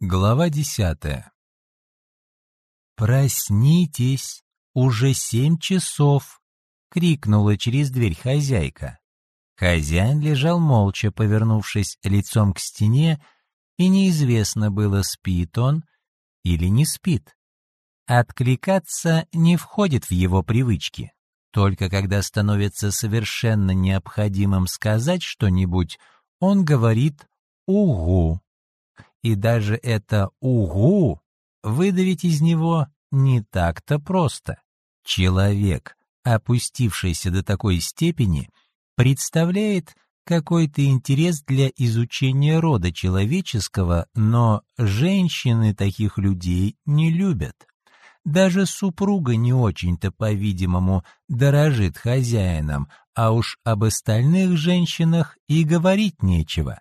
Глава десятая «Проснитесь! Уже семь часов!» — крикнула через дверь хозяйка. Хозяин лежал молча, повернувшись лицом к стене, и неизвестно было, спит он или не спит. Откликаться не входит в его привычки. Только когда становится совершенно необходимым сказать что-нибудь, он говорит «Угу!» И даже это «угу» выдавить из него не так-то просто. Человек, опустившийся до такой степени, представляет какой-то интерес для изучения рода человеческого, но женщины таких людей не любят. Даже супруга не очень-то, по-видимому, дорожит хозяином, а уж об остальных женщинах и говорить нечего.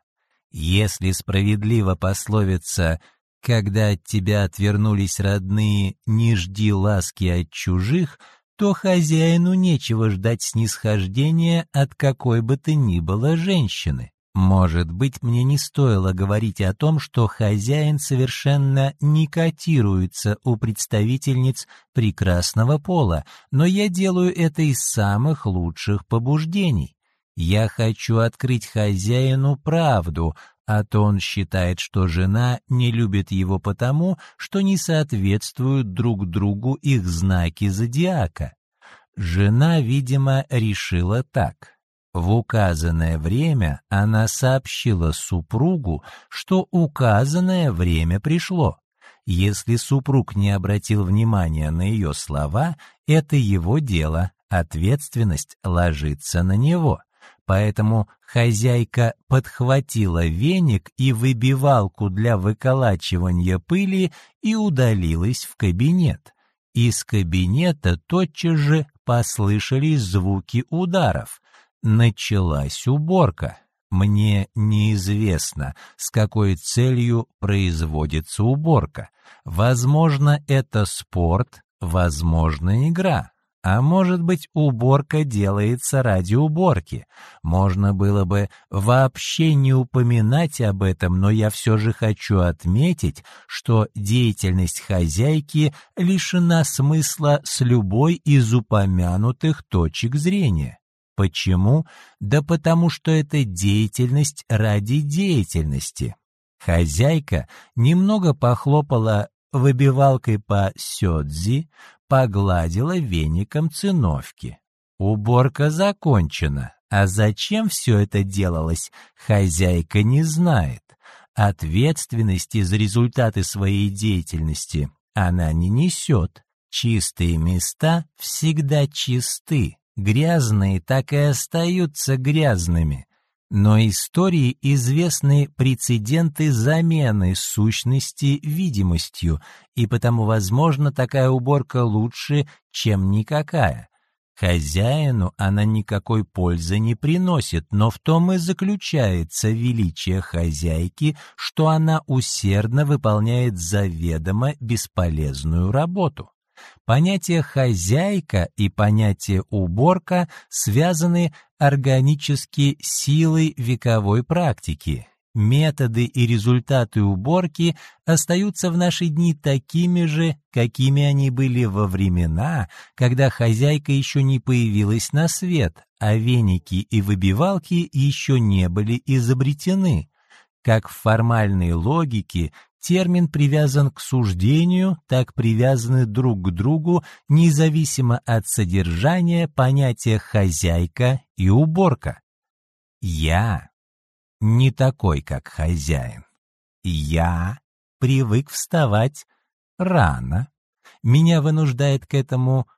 Если справедлива пословица «когда от тебя отвернулись родные, не жди ласки от чужих», то хозяину нечего ждать снисхождения от какой бы то ни было женщины. Может быть, мне не стоило говорить о том, что хозяин совершенно не котируется у представительниц прекрасного пола, но я делаю это из самых лучших побуждений. Я хочу открыть хозяину правду, а то он считает, что жена не любит его потому, что не соответствуют друг другу их знаки зодиака. Жена, видимо, решила так. В указанное время она сообщила супругу, что указанное время пришло. Если супруг не обратил внимания на ее слова, это его дело, ответственность ложится на него. Поэтому хозяйка подхватила веник и выбивалку для выколачивания пыли и удалилась в кабинет. Из кабинета тотчас же послышались звуки ударов. Началась уборка. Мне неизвестно, с какой целью производится уборка. Возможно, это спорт, возможно, игра. А может быть, уборка делается ради уборки. Можно было бы вообще не упоминать об этом, но я все же хочу отметить, что деятельность хозяйки лишена смысла с любой из упомянутых точек зрения. Почему? Да потому что это деятельность ради деятельности. Хозяйка немного похлопала выбивалкой по сёдзи, погладила веником циновки. Уборка закончена, а зачем все это делалось, хозяйка не знает. Ответственности за результаты своей деятельности она не несет. Чистые места всегда чисты, грязные так и остаются грязными. Но истории известны прецеденты замены сущности видимостью, и потому, возможно, такая уборка лучше, чем никакая. Хозяину она никакой пользы не приносит, но в том и заключается величие хозяйки, что она усердно выполняет заведомо бесполезную работу. Понятие «хозяйка» и понятие «уборка» связаны органически силой вековой практики. Методы и результаты уборки остаются в наши дни такими же, какими они были во времена, когда хозяйка еще не появилась на свет, а веники и выбивалки еще не были изобретены. Как в формальной логике термин привязан к суждению, так привязаны друг к другу, независимо от содержания понятия «хозяйка» и «уборка». Я не такой, как хозяин. Я привык вставать рано. Меня вынуждает к этому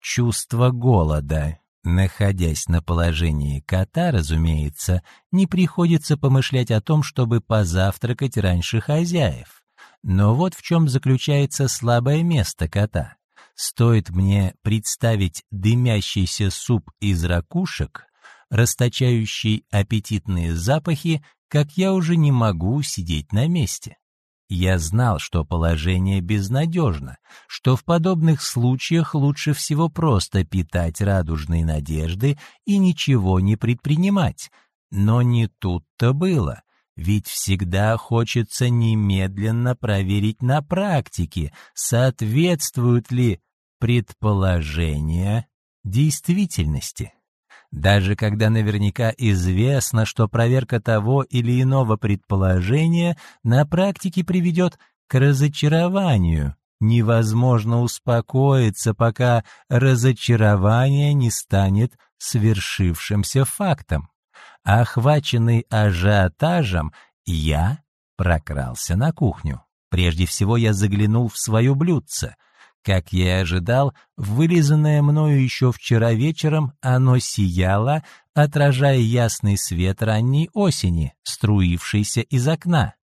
чувство голода, Находясь на положении кота, разумеется, не приходится помышлять о том, чтобы позавтракать раньше хозяев. Но вот в чем заключается слабое место кота. Стоит мне представить дымящийся суп из ракушек, расточающий аппетитные запахи, как я уже не могу сидеть на месте. Я знал, что положение безнадежно, что в подобных случаях лучше всего просто питать радужные надежды и ничего не предпринимать. Но не тут-то было. Ведь всегда хочется немедленно проверить на практике, соответствуют ли предположения действительности. Даже когда наверняка известно, что проверка того или иного предположения на практике приведет к разочарованию, невозможно успокоиться, пока разочарование не станет свершившимся фактом. Охваченный ажиотажем, я прокрался на кухню. Прежде всего я заглянул в свое блюдце — как я и ожидал, вылизанное мною еще вчера вечером, оно сияло, отражая ясный свет ранней осени, струившийся из окна.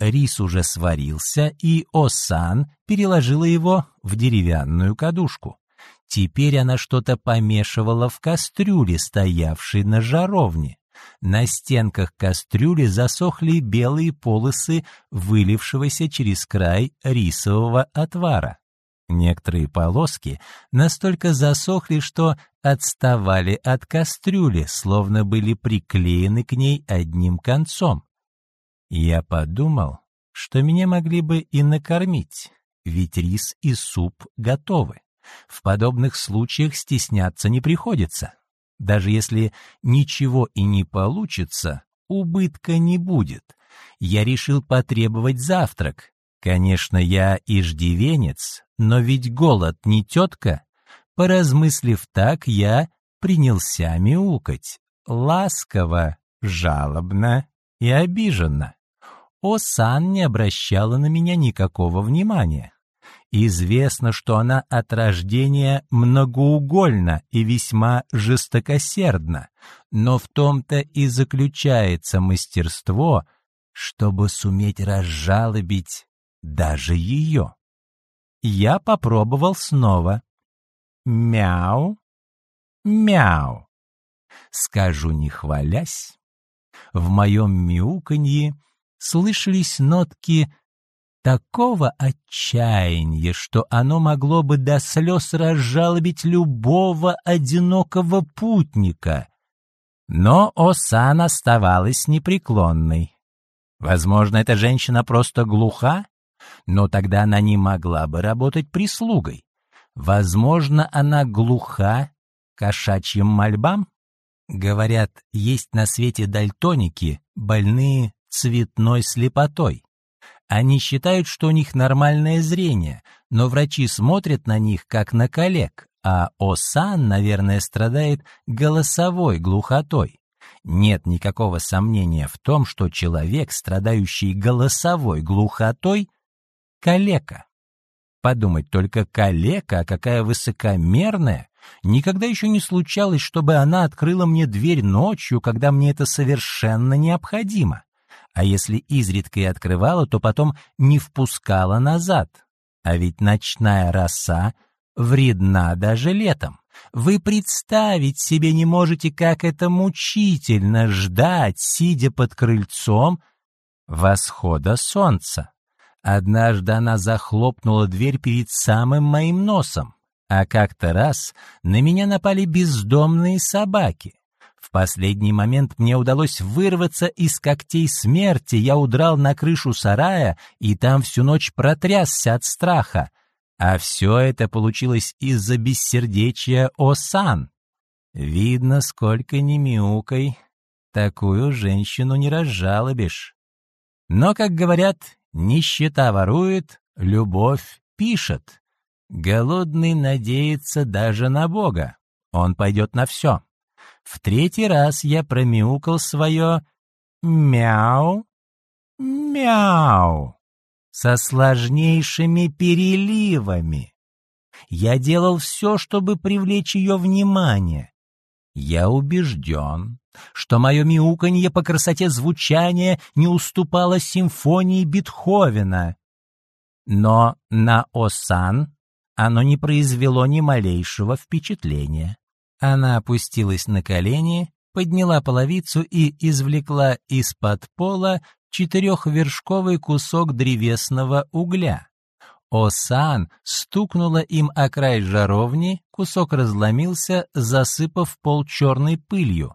Рис уже сварился, и Осан переложила его в деревянную кадушку. Теперь она что-то помешивала в кастрюле, стоявшей на жаровне. На стенках кастрюли засохли белые полосы вылившегося через край рисового отвара. Некоторые полоски настолько засохли, что отставали от кастрюли, словно были приклеены к ней одним концом. Я подумал, что меня могли бы и накормить, ведь рис и суп готовы. В подобных случаях стесняться не приходится. Даже если ничего и не получится, убытка не будет. Я решил потребовать завтрак, Конечно, я иждивенец, но ведь голод не тетка. Поразмыслив так, я принялся мяукать. Ласково, жалобно и обиженно. Осан не обращала на меня никакого внимания. Известно, что она от рождения многоугольна и весьма жестокосердна, но в том-то и заключается мастерство, чтобы суметь разжалобить даже ее. Я попробовал снова. Мяу, мяу. Скажу не хвалясь, в моем мяуканье слышались нотки такого отчаяния, что оно могло бы до слез разжалобить любого одинокого путника. Но Осан оставалась непреклонной. Возможно, эта женщина просто глуха но тогда она не могла бы работать прислугой. Возможно, она глуха кошачьим мольбам? Говорят, есть на свете дальтоники, больные цветной слепотой. Они считают, что у них нормальное зрение, но врачи смотрят на них как на коллег, а Осан, наверное, страдает голосовой глухотой. Нет никакого сомнения в том, что человек, страдающий голосовой глухотой, калека. Подумать только калека, какая высокомерная. Никогда еще не случалось, чтобы она открыла мне дверь ночью, когда мне это совершенно необходимо. А если изредка и открывала, то потом не впускала назад. А ведь ночная роса вредна даже летом. Вы представить себе не можете, как это мучительно ждать, сидя под крыльцом восхода солнца. Однажды она захлопнула дверь перед самым моим носом, а как-то раз на меня напали бездомные собаки. В последний момент мне удалось вырваться из когтей смерти, я удрал на крышу сарая и там всю ночь протрясся от страха. А все это получилось из-за бессердечия Осан. Видно, сколько ни мяукай, такую женщину не разжалобишь. Но, как говорят, Нищета ворует, любовь пишет. Голодный надеется даже на Бога. Он пойдет на все. В третий раз я промяукал свое «мяу, мяу» со сложнейшими переливами. Я делал все, чтобы привлечь ее внимание. Я убежден, что мое мяуканье по красоте звучания не уступало симфонии Бетховена. Но на Осан оно не произвело ни малейшего впечатления. Она опустилась на колени, подняла половицу и извлекла из-под пола четырехвершковый кусок древесного угля. Осан стукнула им о край жаровни, кусок разломился, засыпав пол черной пылью.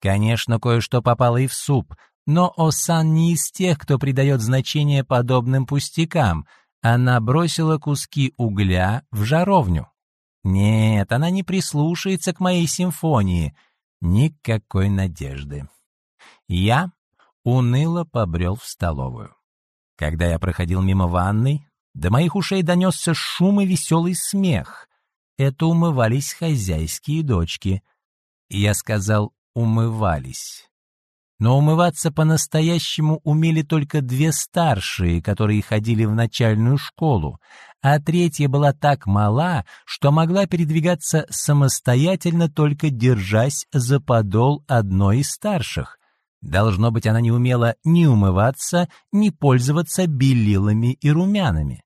Конечно, кое-что попало и в суп, Но Осан не из тех, кто придает значение подобным пустякам. Она бросила куски угля в жаровню. Нет, она не прислушается к моей симфонии. Никакой надежды. Я уныло побрел в столовую. Когда я проходил мимо ванной, до моих ушей донесся шум и веселый смех. Это умывались хозяйские дочки. Я сказал «умывались». Но умываться по-настоящему умели только две старшие, которые ходили в начальную школу, а третья была так мала, что могла передвигаться самостоятельно, только держась за подол одной из старших. Должно быть, она не умела ни умываться, ни пользоваться белилами и румянами.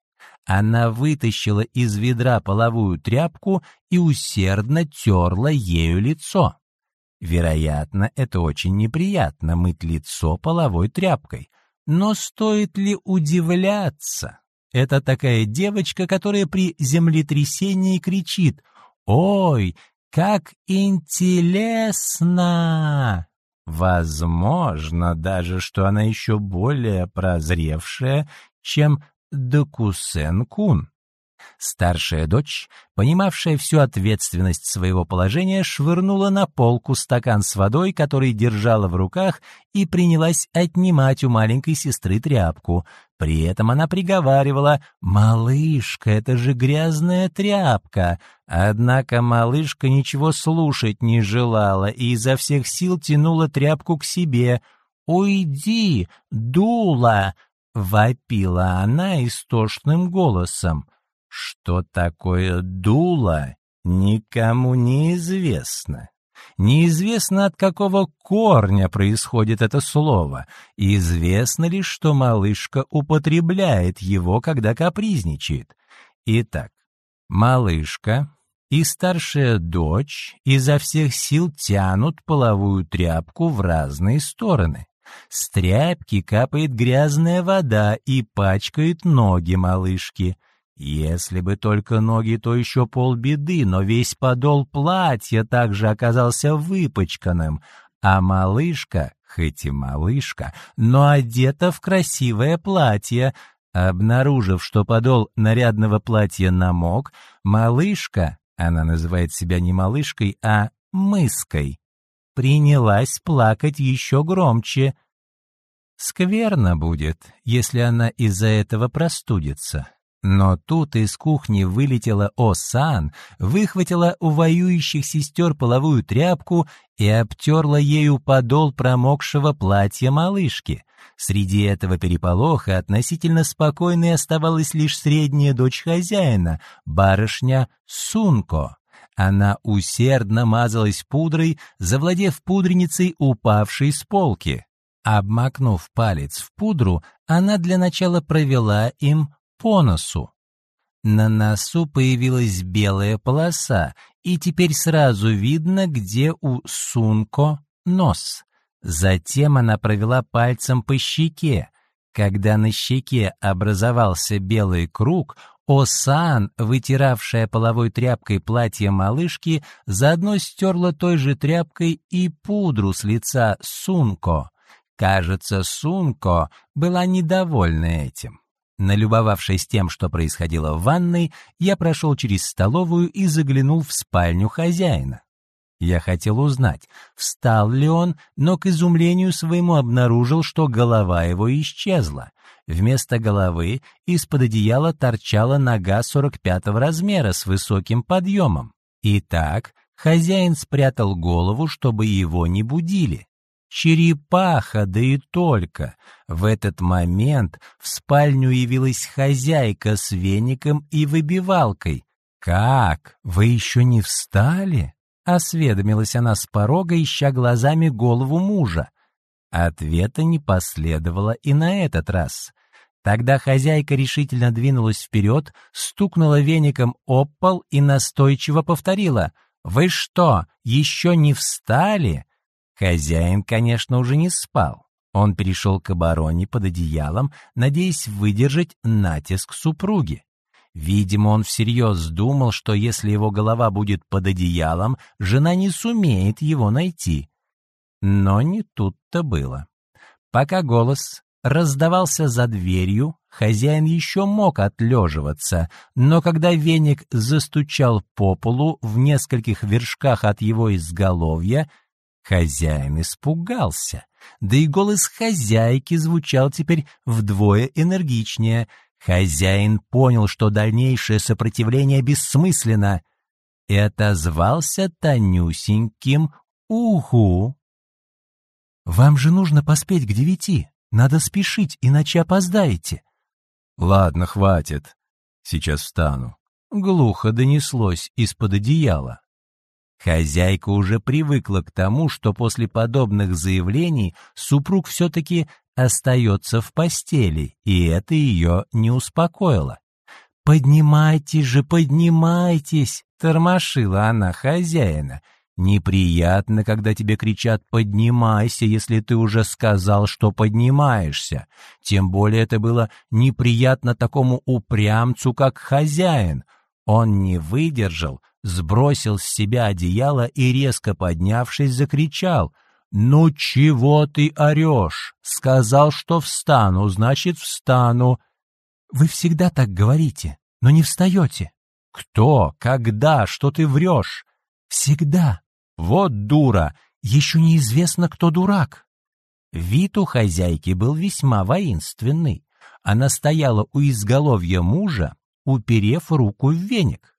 Она вытащила из ведра половую тряпку и усердно терла ею лицо. Вероятно, это очень неприятно мыть лицо половой тряпкой. Но стоит ли удивляться? Это такая девочка, которая при землетрясении кричит «Ой, как интересно!» Возможно даже, что она еще более прозревшая, чем Докусен-кун. Старшая дочь, понимавшая всю ответственность своего положения, швырнула на полку стакан с водой, который держала в руках, и принялась отнимать у маленькой сестры тряпку. При этом она приговаривала «Малышка, это же грязная тряпка!» Однако малышка ничего слушать не желала и изо всех сил тянула тряпку к себе. «Уйди, дула!» — вопила она истошным голосом. Что такое дуло, никому не известно. Неизвестно, от какого корня происходит это слово. Известно лишь, что малышка употребляет его, когда капризничает. Итак, малышка и старшая дочь изо всех сил тянут половую тряпку в разные стороны. С тряпки капает грязная вода и пачкает ноги малышки — если бы только ноги, то еще полбеды, но весь подол платья также оказался выпачканным, а малышка, хоть и малышка, но одета в красивое платье. Обнаружив, что подол нарядного платья намок, малышка, она называет себя не малышкой, а мыской, принялась плакать еще громче. Скверно будет, если она из-за этого простудится. Но тут из кухни вылетела О-сан, выхватила у воюющих сестер половую тряпку и обтерла ею подол промокшего платья малышки. Среди этого переполоха относительно спокойной оставалась лишь средняя дочь хозяина, барышня Сунко. Она усердно мазалась пудрой, завладев пудреницей, упавшей с полки. Обмакнув палец в пудру, она для начала провела им по носу. На носу появилась белая полоса, и теперь сразу видно, где у Сунко нос. Затем она провела пальцем по щеке. Когда на щеке образовался белый круг, Осан, вытиравшая половой тряпкой платье малышки, заодно стерла той же тряпкой и пудру с лица Сунко. Кажется, Сунко была недовольна этим. Налюбовавшись тем, что происходило в ванной, я прошел через столовую и заглянул в спальню хозяина. Я хотел узнать, встал ли он, но к изумлению своему обнаружил, что голова его исчезла. Вместо головы из-под одеяла торчала нога 45-го размера с высоким подъемом. Итак, хозяин спрятал голову, чтобы его не будили. Черепаха, да и только. В этот момент в спальню явилась хозяйка с веником и выбивалкой. «Как? Вы еще не встали?» — осведомилась она с порога, ища глазами голову мужа. Ответа не последовало и на этот раз. Тогда хозяйка решительно двинулась вперед, стукнула веником об пол и настойчиво повторила. «Вы что, еще не встали?» Хозяин, конечно, уже не спал. Он перешел к обороне под одеялом, надеясь выдержать натиск супруги. Видимо, он всерьез думал, что если его голова будет под одеялом, жена не сумеет его найти. Но не тут-то было. Пока голос раздавался за дверью, хозяин еще мог отлеживаться, но когда веник застучал по полу в нескольких вершках от его изголовья, хозяин испугался. Да и голос хозяйки звучал теперь вдвое энергичнее. Хозяин понял, что дальнейшее сопротивление бессмысленно, и отозвался тонюсеньким «Уху!» «Вам же нужно поспеть к девяти. Надо спешить, иначе опоздаете». «Ладно, хватит. Сейчас встану». Глухо донеслось из-под одеяла. Хозяйка уже привыкла к тому, что после подобных заявлений супруг все-таки остается в постели, и это ее не успокоило. «Поднимайтесь же, поднимайтесь!» — тормошила она хозяина — Неприятно, когда тебе кричат «поднимайся», если ты уже сказал, что поднимаешься. Тем более это было неприятно такому упрямцу, как хозяин. Он не выдержал, сбросил с себя одеяло и, резко поднявшись, закричал «Ну чего ты орешь? Сказал, что встану, значит, встану». «Вы всегда так говорите, но не встаете». «Кто? Когда? Что ты врешь?» «Всегда. Вот дура, еще неизвестно, кто дурак. Вид у хозяйки был весьма воинственный. Она стояла у изголовья мужа, уперев руку в веник.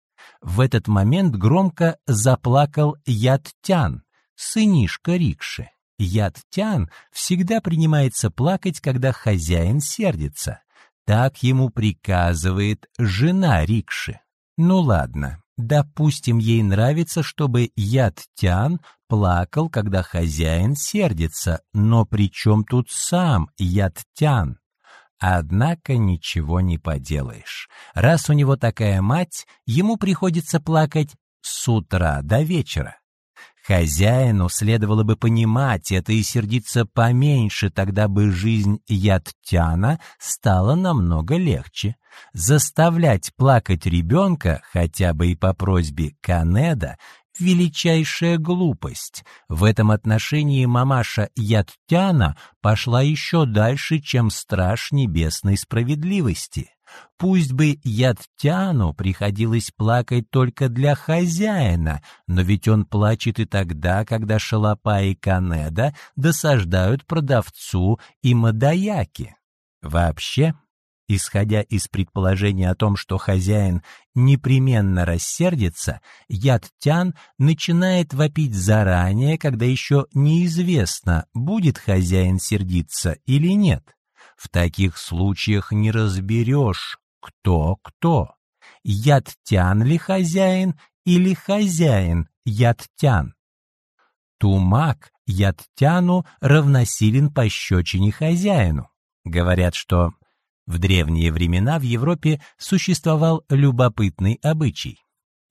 В этот момент громко заплакал Ядтян, сынишка Рикши. Ядтян всегда принимается плакать, когда хозяин сердится. Так ему приказывает жена Рикши. Ну ладно, Допустим, ей нравится, чтобы Ядтян плакал, когда хозяин сердится, но при чем тут сам Ядтян? Однако ничего не поделаешь. Раз у него такая мать, ему приходится плакать с утра до вечера. Хозяину следовало бы понимать это и сердиться поменьше, тогда бы жизнь Ядтяна стала намного легче. Заставлять плакать ребенка, хотя бы и по просьбе Канеда, величайшая глупость. В этом отношении мамаша Ядтяна пошла еще дальше, чем страж небесной справедливости. Пусть бы Ядтяну приходилось плакать только для хозяина, но ведь он плачет и тогда, когда Шалопа и Канеда досаждают продавцу и Мадаяки. Вообще, исходя из предположения о том, что хозяин непременно рассердится, Ядтян начинает вопить заранее, когда еще неизвестно, будет хозяин сердиться или нет. В таких случаях не разберешь, кто кто. Ядтян ли хозяин или хозяин Ядтян? Тумак Ядтяну равносилен пощечине хозяину. Говорят, что в древние времена в Европе существовал любопытный обычай.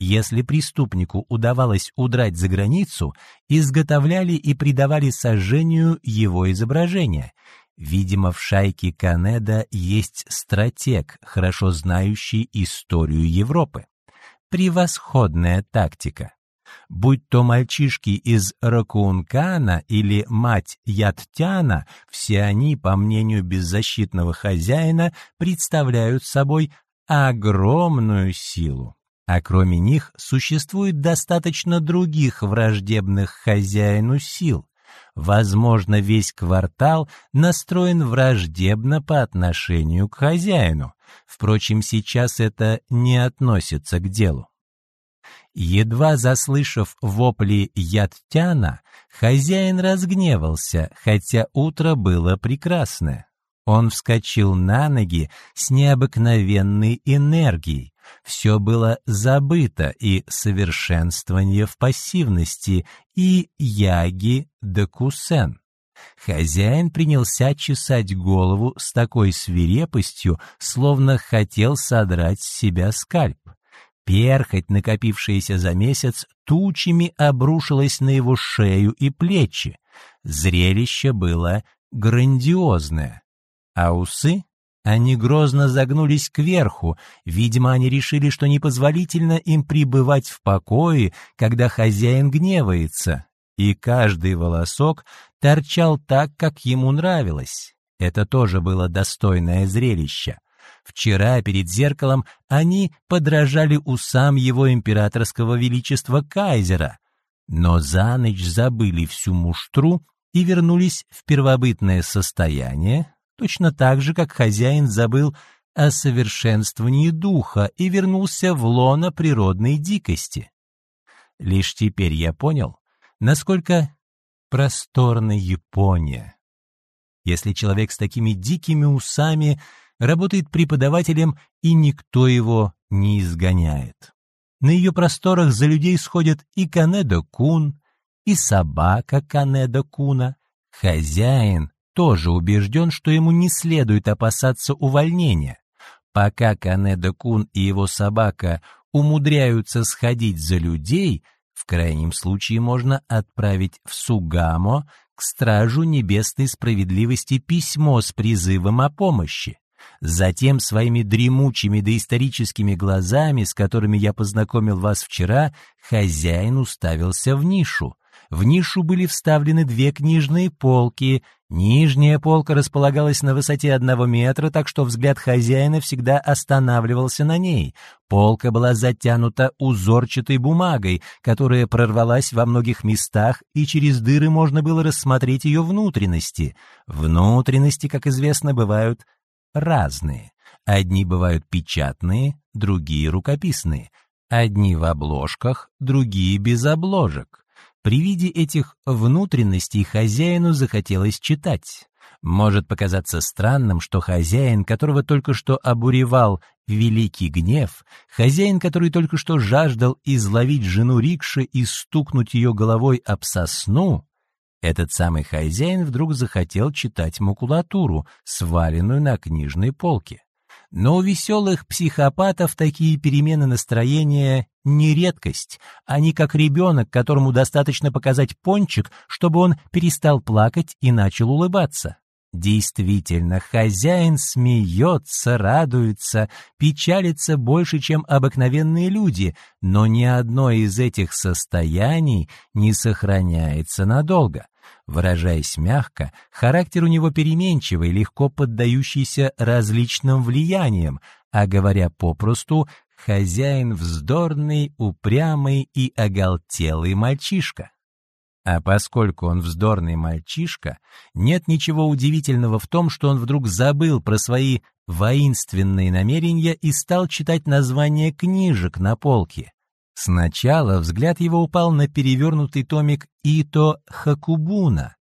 Если преступнику удавалось удрать за границу, изготовляли и придавали сожжению его изображение, Видимо, в шайке Канеда есть стратег, хорошо знающий историю Европы. Превосходная тактика. Будь то мальчишки из Ракункана или мать Яттяна, все они, по мнению беззащитного хозяина, представляют собой огромную силу. А кроме них существует достаточно других враждебных хозяину сил, Возможно, весь квартал настроен враждебно по отношению к хозяину. Впрочем, сейчас это не относится к делу. Едва заслышав вопли Ядтяна, хозяин разгневался, хотя утро было прекрасное. Он вскочил на ноги с необыкновенной энергией. Все было забыто, и совершенствование в пассивности, и яги да кусен. Хозяин принялся чесать голову с такой свирепостью, словно хотел содрать с себя скальп. Перхоть, накопившаяся за месяц, тучами обрушилась на его шею и плечи. Зрелище было грандиозное. А усы они грозно загнулись кверху, видимо, они решили, что непозволительно им пребывать в покое, когда хозяин гневается. и каждый волосок торчал так, как ему нравилось. Это тоже было достойное зрелище. Вчера перед зеркалом они подражали усам его императорского величества кайзера, но за ночь забыли всю муштру и вернулись в первобытное состояние, точно так же, как хозяин забыл о совершенствовании духа и вернулся в лоно природной дикости. Лишь теперь я понял, насколько просторна Япония. Если человек с такими дикими усами работает преподавателем, и никто его не изгоняет. На ее просторах за людей сходят и Канедо-кун, и собака Канедо-куна. Хозяин тоже убежден, что ему не следует опасаться увольнения. Пока Канедо-кун и его собака умудряются сходить за людей, в крайнем случае можно отправить в Сугамо к стражу небесной справедливости письмо с призывом о помощи. Затем своими дремучими доисторическими глазами, с которыми я познакомил вас вчера, хозяин уставился в нишу. В нишу были вставлены две книжные полки. Нижняя полка располагалась на высоте одного метра, так что взгляд хозяина всегда останавливался на ней. Полка была затянута узорчатой бумагой, которая прорвалась во многих местах, и через дыры можно было рассмотреть ее внутренности. Внутренности, как известно, бывают разные. Одни бывают печатные, другие рукописные. Одни в обложках, другие без обложек. При виде этих внутренностей хозяину захотелось читать. Может показаться странным, что хозяин, которого только что обуревал великий гнев, хозяин, который только что жаждал изловить жену рикши и стукнуть ее головой об сосну, этот самый хозяин вдруг захотел читать макулатуру, сваленную на книжной полке. Но у веселых психопатов такие перемены настроения не редкость. Они как ребенок, которому достаточно показать пончик, чтобы он перестал плакать и начал улыбаться. Действительно, хозяин смеется, радуется, печалится больше, чем обыкновенные люди, но ни одно из этих состояний не сохраняется надолго. Выражаясь мягко, характер у него переменчивый, легко поддающийся различным влияниям, а говоря попросту, хозяин вздорный, упрямый и оголтелый мальчишка. А поскольку он вздорный мальчишка, нет ничего удивительного в том, что он вдруг забыл про свои воинственные намерения и стал читать названия книжек на полке. Сначала взгляд его упал на перевернутый томик Ито Хакубуна.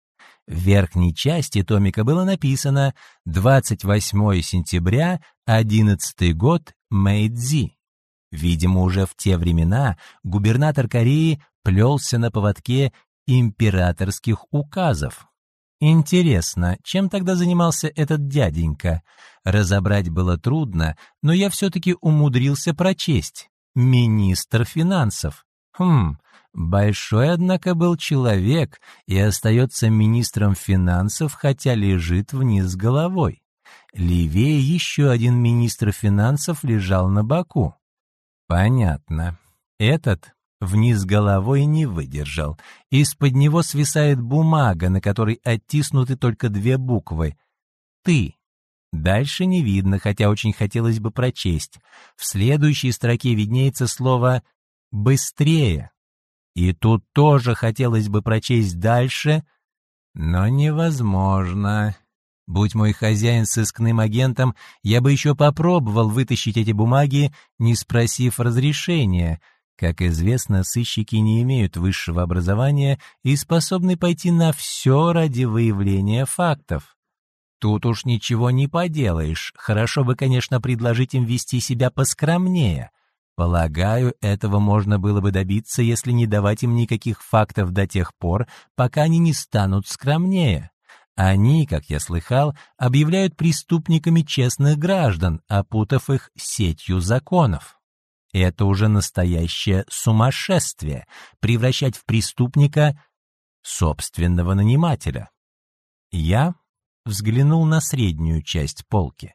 В верхней части томика было написано «28 сентября, 11 год, Мэйдзи». Видимо, уже в те времена губернатор Кореи плелся на поводке императорских указов. Интересно, чем тогда занимался этот дяденька? Разобрать было трудно, но я все-таки умудрился прочесть. Министр финансов. Хм, большой, однако, был человек и остается министром финансов, хотя лежит вниз головой. Левее еще один министр финансов лежал на боку. Понятно. Этот вниз головой не выдержал. Из-под него свисает бумага, на которой оттиснуты только две буквы. «Ты». Дальше не видно, хотя очень хотелось бы прочесть. В следующей строке виднеется слово «быстрее». И тут тоже хотелось бы прочесть дальше, но невозможно. Будь мой хозяин сыскным агентом, я бы еще попробовал вытащить эти бумаги, не спросив разрешения. Как известно, сыщики не имеют высшего образования и способны пойти на все ради выявления фактов. Тут уж ничего не поделаешь. Хорошо бы, конечно, предложить им вести себя поскромнее. Полагаю, этого можно было бы добиться, если не давать им никаких фактов до тех пор, пока они не станут скромнее. Они, как я слыхал, объявляют преступниками честных граждан, опутав их сетью законов. Это уже настоящее сумасшествие — превращать в преступника собственного нанимателя. Я взглянул на среднюю часть полки.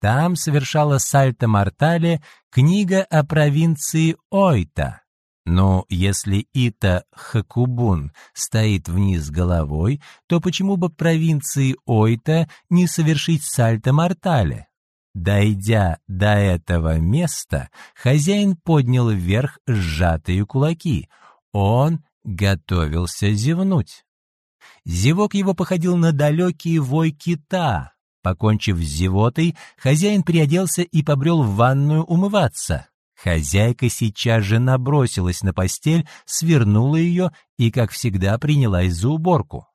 Там совершала сальто-мортале книга о провинции Ойта. Но если Ита Хакубун стоит вниз головой, то почему бы провинции Ойта не совершить сальто-мортале? Дойдя до этого места, хозяин поднял вверх сжатые кулаки. Он готовился зевнуть. Зевок его походил на далекий вой кита. Покончив с зевотой, хозяин приоделся и побрел в ванную умываться. Хозяйка сейчас же набросилась на постель, свернула ее и, как всегда, принялась за уборку.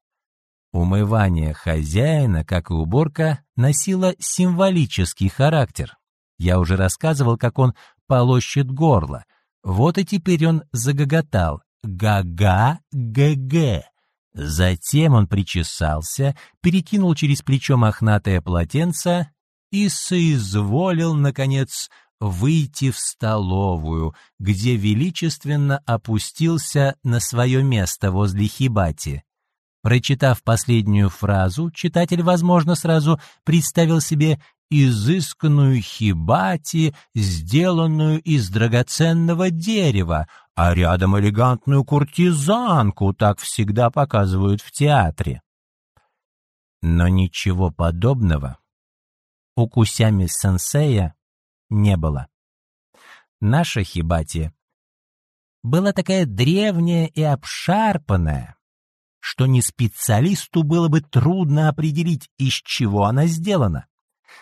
Умывание хозяина, как и уборка, носило символический характер. Я уже рассказывал, как он полощет горло. Вот и теперь он загоготал «га-га-гэ-гэ». Затем он причесался, перекинул через плечо мохнатое полотенце и соизволил, наконец, выйти в столовую, где величественно опустился на свое место возле хибати. Прочитав последнюю фразу, читатель, возможно, сразу представил себе изысканную хибати, сделанную из драгоценного дерева, а рядом элегантную куртизанку, так всегда показывают в театре. Но ничего подобного у Кусями-сенсея не было. Наша хибати была такая древняя и обшарпанная, что не специалисту было бы трудно определить, из чего она сделана.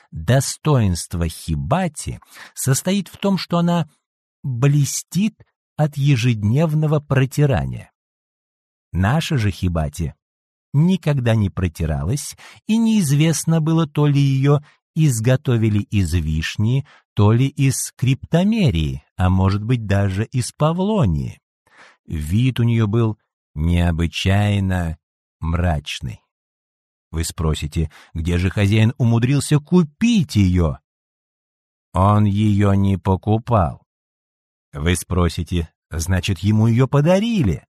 Достоинство хибати состоит в том, что она блестит от ежедневного протирания. Наша же хибати никогда не протиралась, и неизвестно было, то ли ее изготовили из вишни, то ли из криптомерии, а может быть даже из павлонии. Вид у нее был необычайно мрачный. Вы спросите, где же хозяин умудрился купить ее? Он ее не покупал. Вы спросите, значит, ему ее подарили?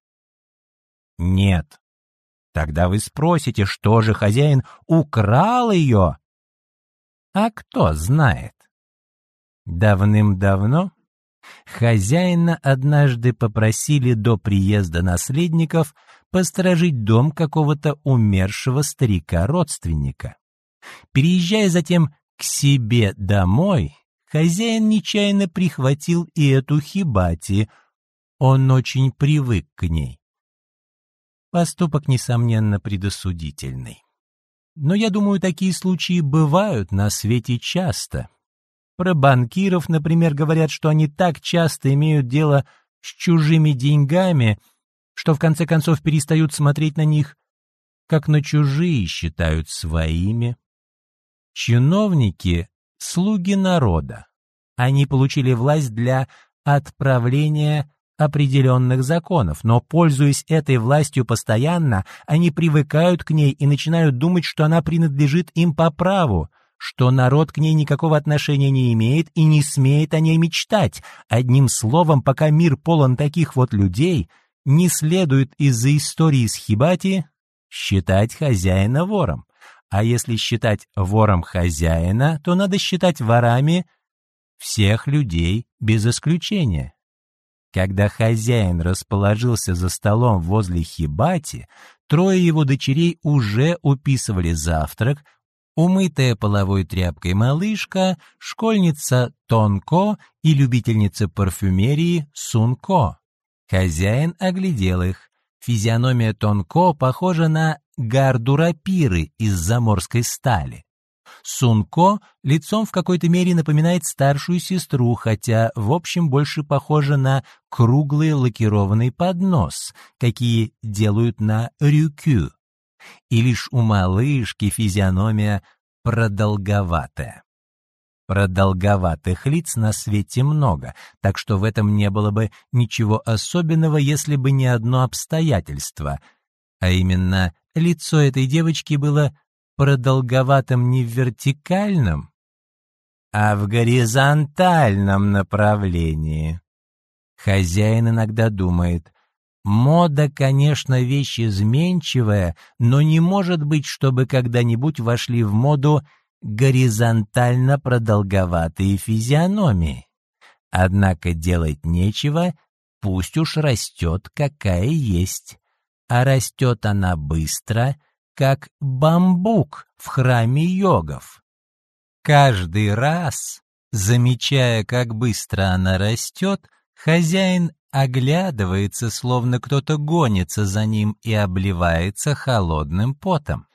Нет. Тогда вы спросите, что же хозяин украл ее? А кто знает? Давным-давно хозяина однажды попросили до приезда наследников посторожить дом какого-то умершего старика-родственника. Переезжая затем к себе домой, хозяин нечаянно прихватил и эту хибати. Он очень привык к ней. Поступок, несомненно, предосудительный. Но я думаю, такие случаи бывают на свете часто. Про банкиров, например, говорят, что они так часто имеют дело с чужими деньгами, что в конце концов перестают смотреть на них, как на чужие считают своими. Чиновники — слуги народа. Они получили власть для отправления определенных законов, но, пользуясь этой властью постоянно, они привыкают к ней и начинают думать, что она принадлежит им по праву, что народ к ней никакого отношения не имеет и не смеет о ней мечтать. Одним словом, пока мир полон таких вот людей, не следует из-за истории с Хибати считать хозяина вором. А если считать вором хозяина, то надо считать ворами всех людей без исключения. Когда хозяин расположился за столом возле Хибати, трое его дочерей уже уписывали завтрак, умытая половой тряпкой малышка, школьница Тонко и любительница парфюмерии Сунко. Хозяин оглядел их. Физиономия Тонко похожа на гарду рапиры из заморской стали. Сунко лицом в какой-то мере напоминает старшую сестру, хотя в общем больше похожа на круглый лакированный поднос, какие делают на рюкю. И лишь у малышки физиономия продолговатая. Продолговатых лиц на свете много, так что в этом не было бы ничего особенного, если бы не одно обстоятельство, а именно лицо этой девочки было продолговатым не в вертикальном, а в горизонтальном направлении. Хозяин иногда думает, мода, конечно, вещь изменчивая, но не может быть, чтобы когда-нибудь вошли в моду горизонтально продолговатые физиономии. Однако делать нечего, пусть уж растет, какая есть. А растет она быстро, как бамбук в храме йогов. Каждый раз, замечая, как быстро она растет, хозяин оглядывается, словно кто-то гонится за ним и обливается холодным потом.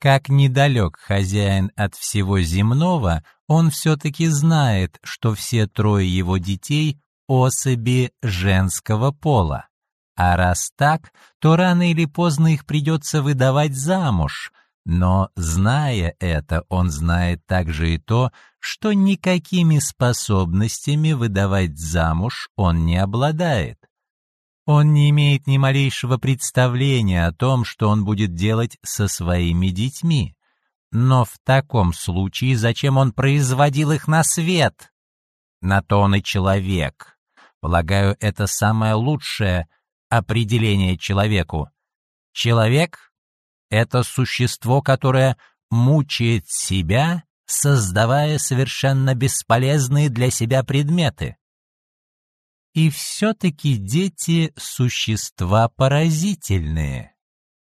Как недалек хозяин от всего земного, он все-таки знает, что все трое его детей — особи женского пола. А раз так, то рано или поздно их придется выдавать замуж. Но, зная это, он знает также и то, что никакими способностями выдавать замуж он не обладает. Он не имеет ни малейшего представления о том, что он будет делать со своими детьми. Но в таком случае зачем он производил их на свет? На то он и человек. Полагаю, это самое лучшее определение человеку. Человек — это существо, которое мучает себя, создавая совершенно бесполезные для себя предметы. И все-таки дети — существа поразительные.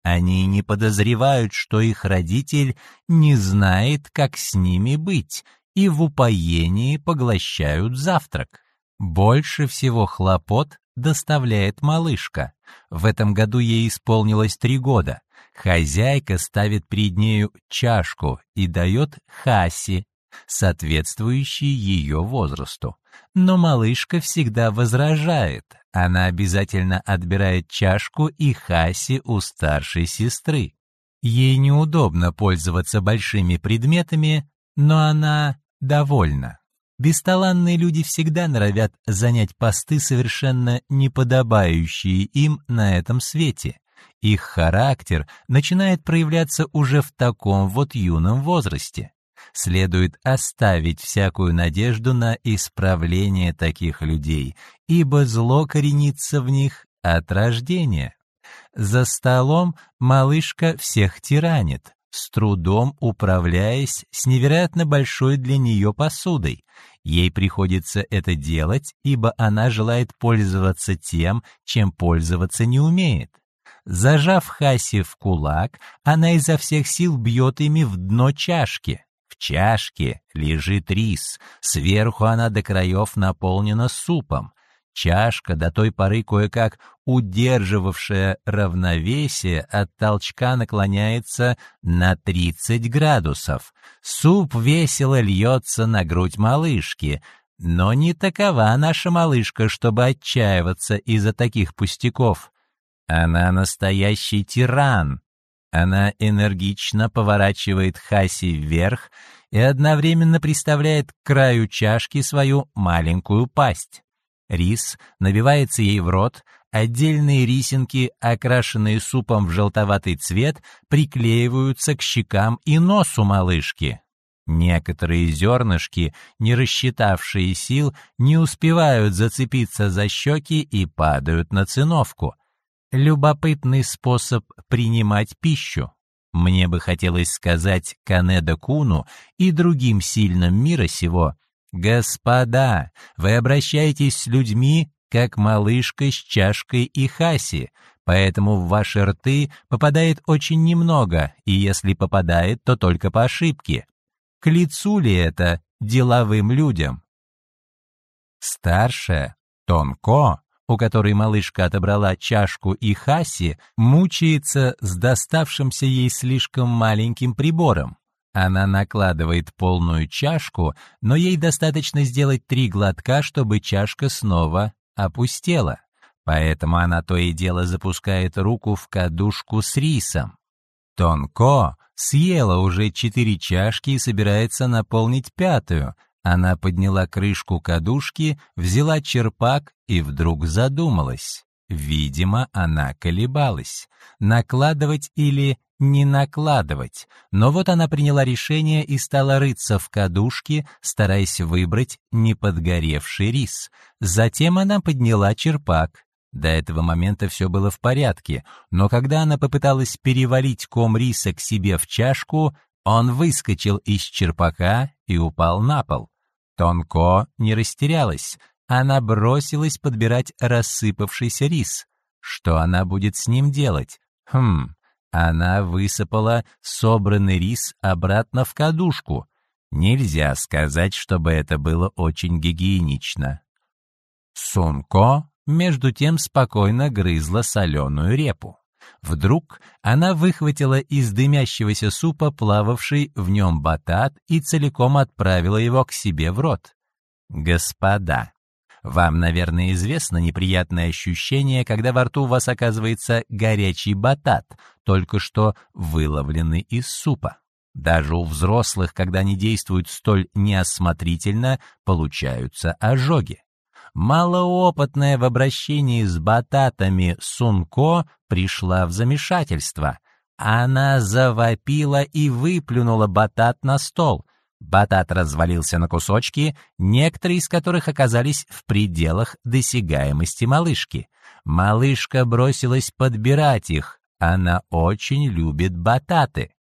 Они не подозревают, что их родитель не знает, как с ними быть, и в упоении поглощают завтрак. Больше всего хлопот доставляет малышка. В этом году ей исполнилось три года. Хозяйка ставит перед нею чашку и дает хаси, соответствующий ее возрасту. Но малышка всегда возражает. Она обязательно отбирает чашку и хаси у старшей сестры. Ей неудобно пользоваться большими предметами, но она довольна. Бесталанные люди всегда норовят занять посты, совершенно неподобающие им на этом свете. Их характер начинает проявляться уже в таком вот юном возрасте следует оставить всякую надежду на исправление таких людей, ибо зло коренится в них от рождения. За столом малышка всех тиранит, с трудом управляясь с невероятно большой для нее посудой. Ей приходится это делать, ибо она желает пользоваться тем, чем пользоваться не умеет. Зажав Хаси в кулак, она изо всех сил бьет ими в дно чашки чашке лежит рис, сверху она до краев наполнена супом. Чашка, до той поры кое-как удерживавшая равновесие, от толчка наклоняется на 30 градусов. Суп весело льется на грудь малышки, но не такова наша малышка, чтобы отчаиваться из-за таких пустяков. Она настоящий тиран, она энергично поворачивает Хаси вверх и одновременно приставляет к краю чашки свою маленькую пасть. Рис набивается ей в рот, отдельные рисинки, окрашенные супом в желтоватый цвет, приклеиваются к щекам и носу малышки. Некоторые зернышки, не рассчитавшие сил, не успевают зацепиться за щеки и падают на циновку. Любопытный способ принимать пищу. Мне бы хотелось сказать Канеда Куну и другим сильным мира сего, «Господа, вы обращаетесь с людьми, как малышка с чашкой и хаси, поэтому в ваши рты попадает очень немного, и если попадает, то только по ошибке. К лицу ли это деловым людям?» Старшая, Тонко, у которой малышка отобрала чашку и хаси, мучается с доставшимся ей слишком маленьким прибором. Она накладывает полную чашку, но ей достаточно сделать три глотка, чтобы чашка снова опустела. Поэтому она то и дело запускает руку в кадушку с рисом. Тонко съела уже четыре чашки и собирается наполнить пятую, она подняла крышку кадушки, взяла черпак и вдруг задумалась. Видимо, она колебалась, накладывать или не накладывать. Но вот она приняла решение и стала рыться в кадушке, стараясь выбрать неподгоревший рис. Затем она подняла черпак. До этого момента все было в порядке, но когда она попыталась перевалить ком риса к себе в чашку, он выскочил из черпака и упал на пол. Тонко не растерялась. она бросилась подбирать рассыпавшийся рис. Что она будет с ним делать? Хм, она высыпала собранный рис обратно в кадушку. Нельзя сказать, чтобы это было очень гигиенично. Сунко, между тем, спокойно грызла соленую репу. Вдруг она выхватила из дымящегося супа плававший в нем батат и целиком отправила его к себе в рот. «Господа, вам, наверное, известно неприятное ощущение, когда во рту у вас оказывается горячий батат, только что выловленный из супа. Даже у взрослых, когда они действуют столь неосмотрительно, получаются ожоги. Малоопытная в обращении с бататами Сунко пришла в замешательство. Она завопила и выплюнула батат на стол. Батат развалился на кусочки, некоторые из которых оказались в пределах досягаемости малышки. Малышка бросилась подбирать их. Она очень любит бататы.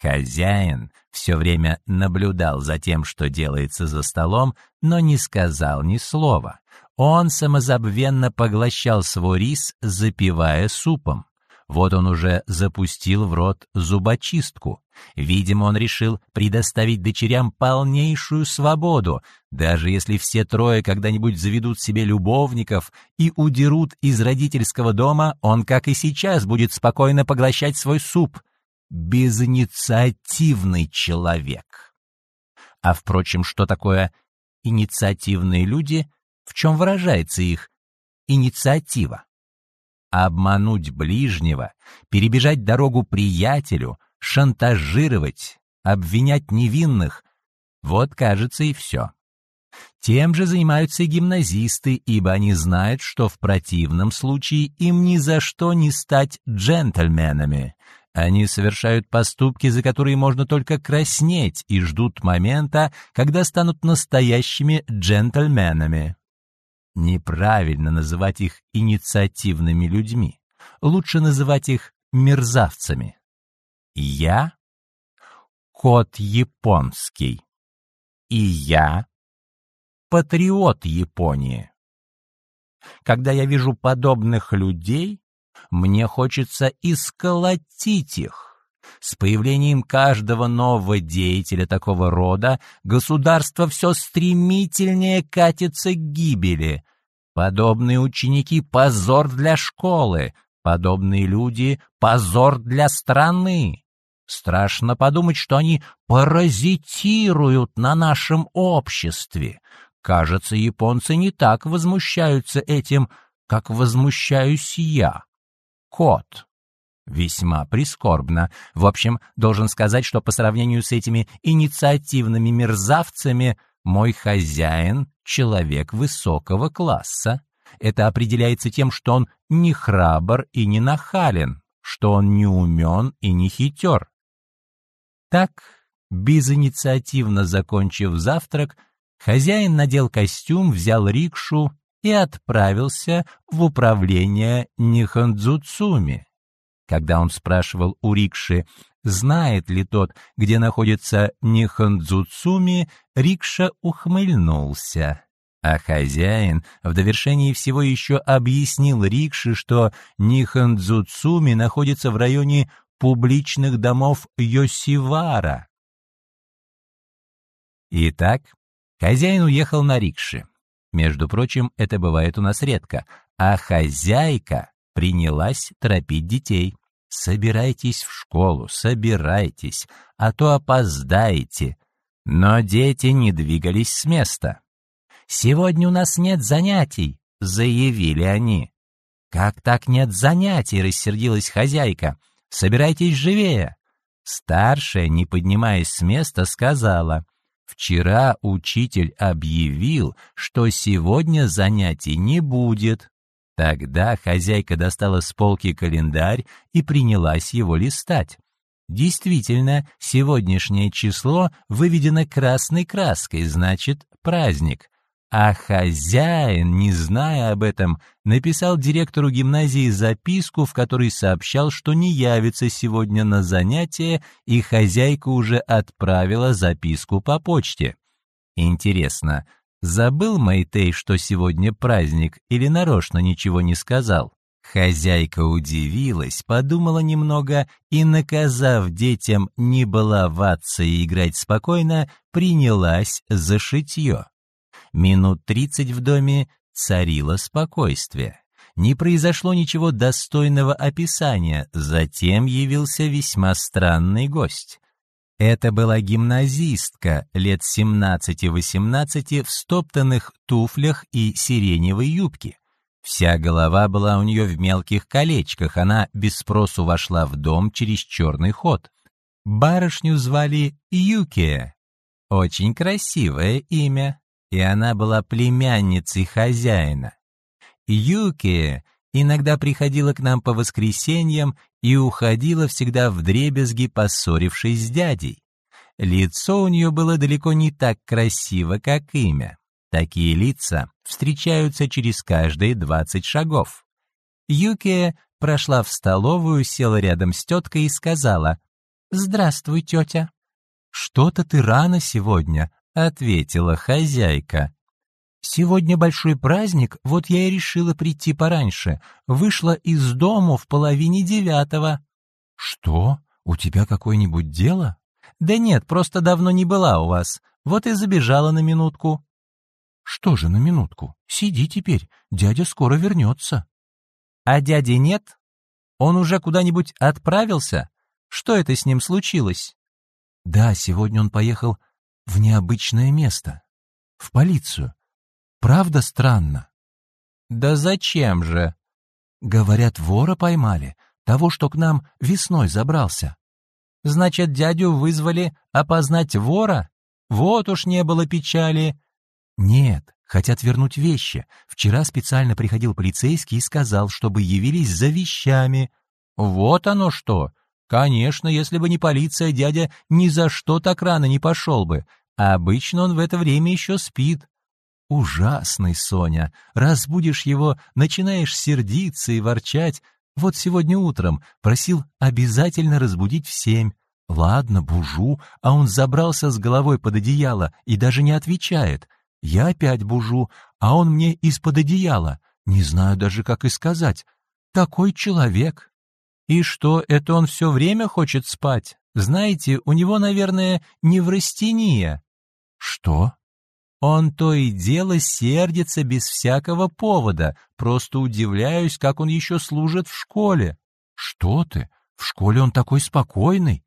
Хозяин все время наблюдал за тем, что делается за столом, но не сказал ни слова. Он самозабвенно поглощал свой рис, запивая супом. Вот он уже запустил в рот зубочистку. Видимо, он решил предоставить дочерям полнейшую свободу, даже если все трое когда-нибудь заведут себе любовников и удерут из родительского дома, он, как и сейчас, будет спокойно поглощать свой суп. Безинициативный человек. А, впрочем, что такое инициативные люди, в чем выражается их инициатива? обмануть ближнего, перебежать дорогу приятелю, шантажировать, обвинять невинных. Вот, кажется, и все. Тем же занимаются и гимназисты, ибо они знают, что в противном случае им ни за что не стать джентльменами. Они совершают поступки, за которые можно только краснеть, и ждут момента, когда станут настоящими джентльменами. Неправильно называть их инициативными людьми. Лучше называть их мерзавцами. Я — кот японский. И я — патриот Японии. Когда я вижу подобных людей, мне хочется исколотить их. С появлением каждого нового деятеля такого рода государство все стремительнее катится к гибели. Подобные ученики — позор для школы, подобные люди — позор для страны. Страшно подумать, что они паразитируют на нашем обществе. Кажется, японцы не так возмущаются этим, как возмущаюсь я. Кот. Весьма прискорбно. В общем, должен сказать, что по сравнению с этими инициативными мерзавцами мой хозяин — человек высокого класса. Это определяется тем, что он не храбр и не нахален, что он не умен и не хитер. Так, безинициативно закончив завтрак, хозяин надел костюм, взял рикшу и отправился в управление Нихандзуцуми. Когда он спрашивал у рикши, знает ли тот, где находится Нихандзуцуми, рикша ухмыльнулся. А хозяин в довершении всего еще объяснил рикше, что Нихандзуцуми находится в районе публичных домов Йосивара. Итак, хозяин уехал на рикше. Между прочим, это бывает у нас редко, а хозяйка принялась торопить детей. «Собирайтесь в школу, собирайтесь, а то опоздаете». Но дети не двигались с места. «Сегодня у нас нет занятий», — заявили они. «Как так нет занятий?» — рассердилась хозяйка. «Собирайтесь живее». Старшая, не поднимаясь с места, сказала, «Вчера учитель объявил, что сегодня занятий не будет». Тогда хозяйка достала с полки календарь и принялась его листать. Действительно, сегодняшнее число выведено красной краской, значит, праздник. А хозяин, не зная об этом, написал директору гимназии записку, в которой сообщал, что не явится сегодня на занятие, и хозяйка уже отправила записку по почте. Интересно, Забыл Мэйтей, что сегодня праздник, или нарочно ничего не сказал? Хозяйка удивилась, подумала немного и, наказав детям не баловаться и играть спокойно, принялась за шитье. Минут тридцать в доме царило спокойствие. Не произошло ничего достойного описания, затем явился весьма странный гость. Это была гимназистка лет 17-18 в стоптанных туфлях и сиреневой юбке. Вся голова была у нее в мелких колечках, она без спросу вошла в дом через черный ход. Барышню звали Юкия. Очень красивое имя, и она была племянницей хозяина. Юкия иногда приходила к нам по воскресеньям и уходила всегда в дребезги, поссорившись с дядей. Лицо у нее было далеко не так красиво, как имя. Такие лица встречаются через каждые двадцать шагов. Юкия прошла в столовую, села рядом с теткой и сказала «Здравствуй, тетя». «Что-то ты рано сегодня», — ответила хозяйка. «Сегодня большой праздник, вот я и решила прийти пораньше. Вышла из дому в половине девятого». «Что? У тебя какое-нибудь дело?» «Да нет, просто давно не была у вас. Вот и забежала на минутку». «Что же на минутку? Сиди теперь, дядя скоро вернется». «А дяди нет? Он уже куда-нибудь отправился? Что это с ним случилось?» «Да, сегодня он поехал в необычное место, в полицию. Правда странно? Да зачем же? Говорят, вора поймали, того, что к нам весной забрался. Значит, дядю вызвали опознать вора? Вот уж не было печали. Нет, хотят вернуть вещи. Вчера специально приходил полицейский и сказал, чтобы явились за вещами. Вот оно что. Конечно, если бы не полиция, дядя ни за что так рано не пошел бы. Обычно он в это время еще спит. Ужасный, Соня. Разбудишь его, начинаешь сердиться и ворчать. Вот сегодня утром просил обязательно разбудить в семь. Ладно, бужу, а он забрался с головой под одеяло и даже не отвечает. Я опять бужу, а он мне из-под одеяла. Не знаю даже, как и сказать. Такой человек. И что, это он все время хочет спать? Знаете, у него, наверное, неврастения. Что? Он то и дело сердится без всякого повода, просто удивляюсь, как он еще служит в школе. Что ты? В школе он такой спокойный.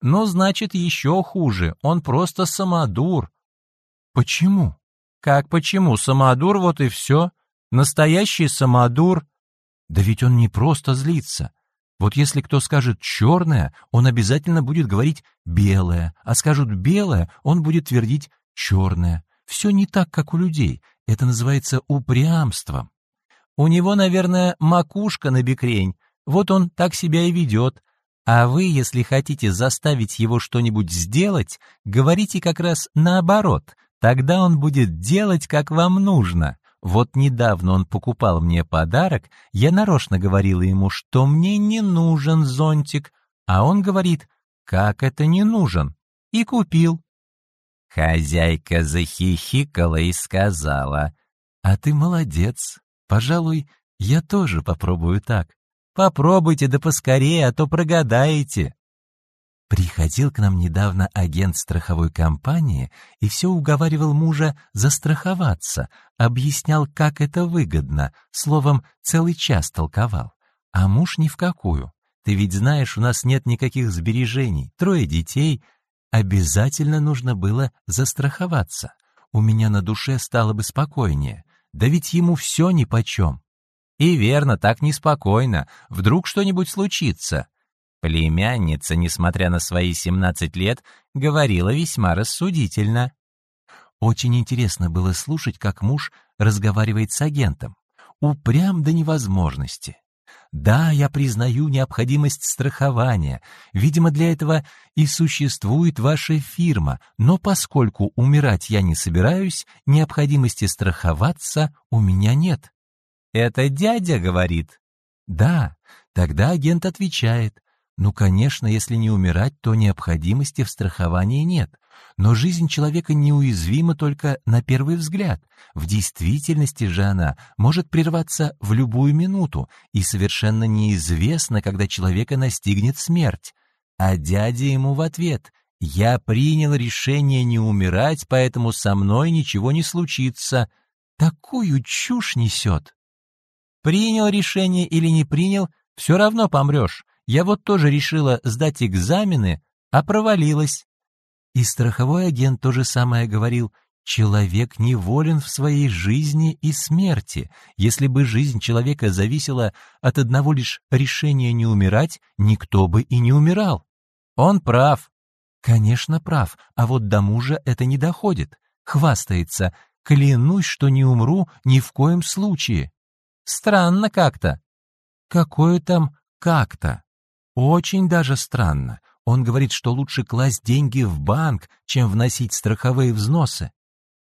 Но значит, еще хуже, он просто самодур. Почему? Как почему? Самодур, вот и все. Настоящий самодур. Да ведь он не просто злится. Вот если кто скажет «черное», он обязательно будет говорить «белое», а скажут «белое», он будет твердить «черное». Все не так, как у людей. Это называется упрямством. У него, наверное, макушка на бекрень. Вот он так себя и ведет. А вы, если хотите заставить его что-нибудь сделать, говорите как раз наоборот. Тогда он будет делать, как вам нужно. Вот недавно он покупал мне подарок, я нарочно говорила ему, что мне не нужен зонтик, а он говорит, как это не нужен, и купил. Хозяйка захихикала и сказала, «А ты молодец. Пожалуй, я тоже попробую так. Попробуйте да поскорее, а то прогадаете». Приходил к нам недавно агент страховой компании и все уговаривал мужа застраховаться, объяснял, как это выгодно, словом, целый час толковал. А муж ни в какую. Ты ведь знаешь, у нас нет никаких сбережений, трое детей, Обязательно нужно было застраховаться. У меня на душе стало бы спокойнее. Да ведь ему все нипочем. И верно, так неспокойно. Вдруг что-нибудь случится. Племянница, несмотря на свои 17 лет, говорила весьма рассудительно. Очень интересно было слушать, как муж разговаривает с агентом. Упрям до невозможности. Да, я признаю необходимость страхования. Видимо, для этого и существует ваша фирма, но поскольку умирать я не собираюсь, необходимости страховаться у меня нет. Это дядя говорит. Да, тогда агент отвечает. Ну, конечно, если не умирать, то необходимости в страховании нет. Но жизнь человека неуязвима только на первый взгляд. В действительности же она может прерваться в любую минуту, и совершенно неизвестно, когда человека настигнет смерть. А дядя ему в ответ «Я принял решение не умирать, поэтому со мной ничего не случится». Такую чушь несет. Принял решение или не принял, все равно помрешь. Я вот тоже решила сдать экзамены, а провалилась. И страховой агент то же самое говорил. Человек неволен в своей жизни и смерти. Если бы жизнь человека зависела от одного лишь решения не умирать, никто бы и не умирал. Он прав. Конечно, прав, а вот до мужа это не доходит. Хвастается. Клянусь, что не умру ни в коем случае. Странно как-то. Какое там как-то? Очень даже странно. Он говорит, что лучше класть деньги в банк, чем вносить страховые взносы.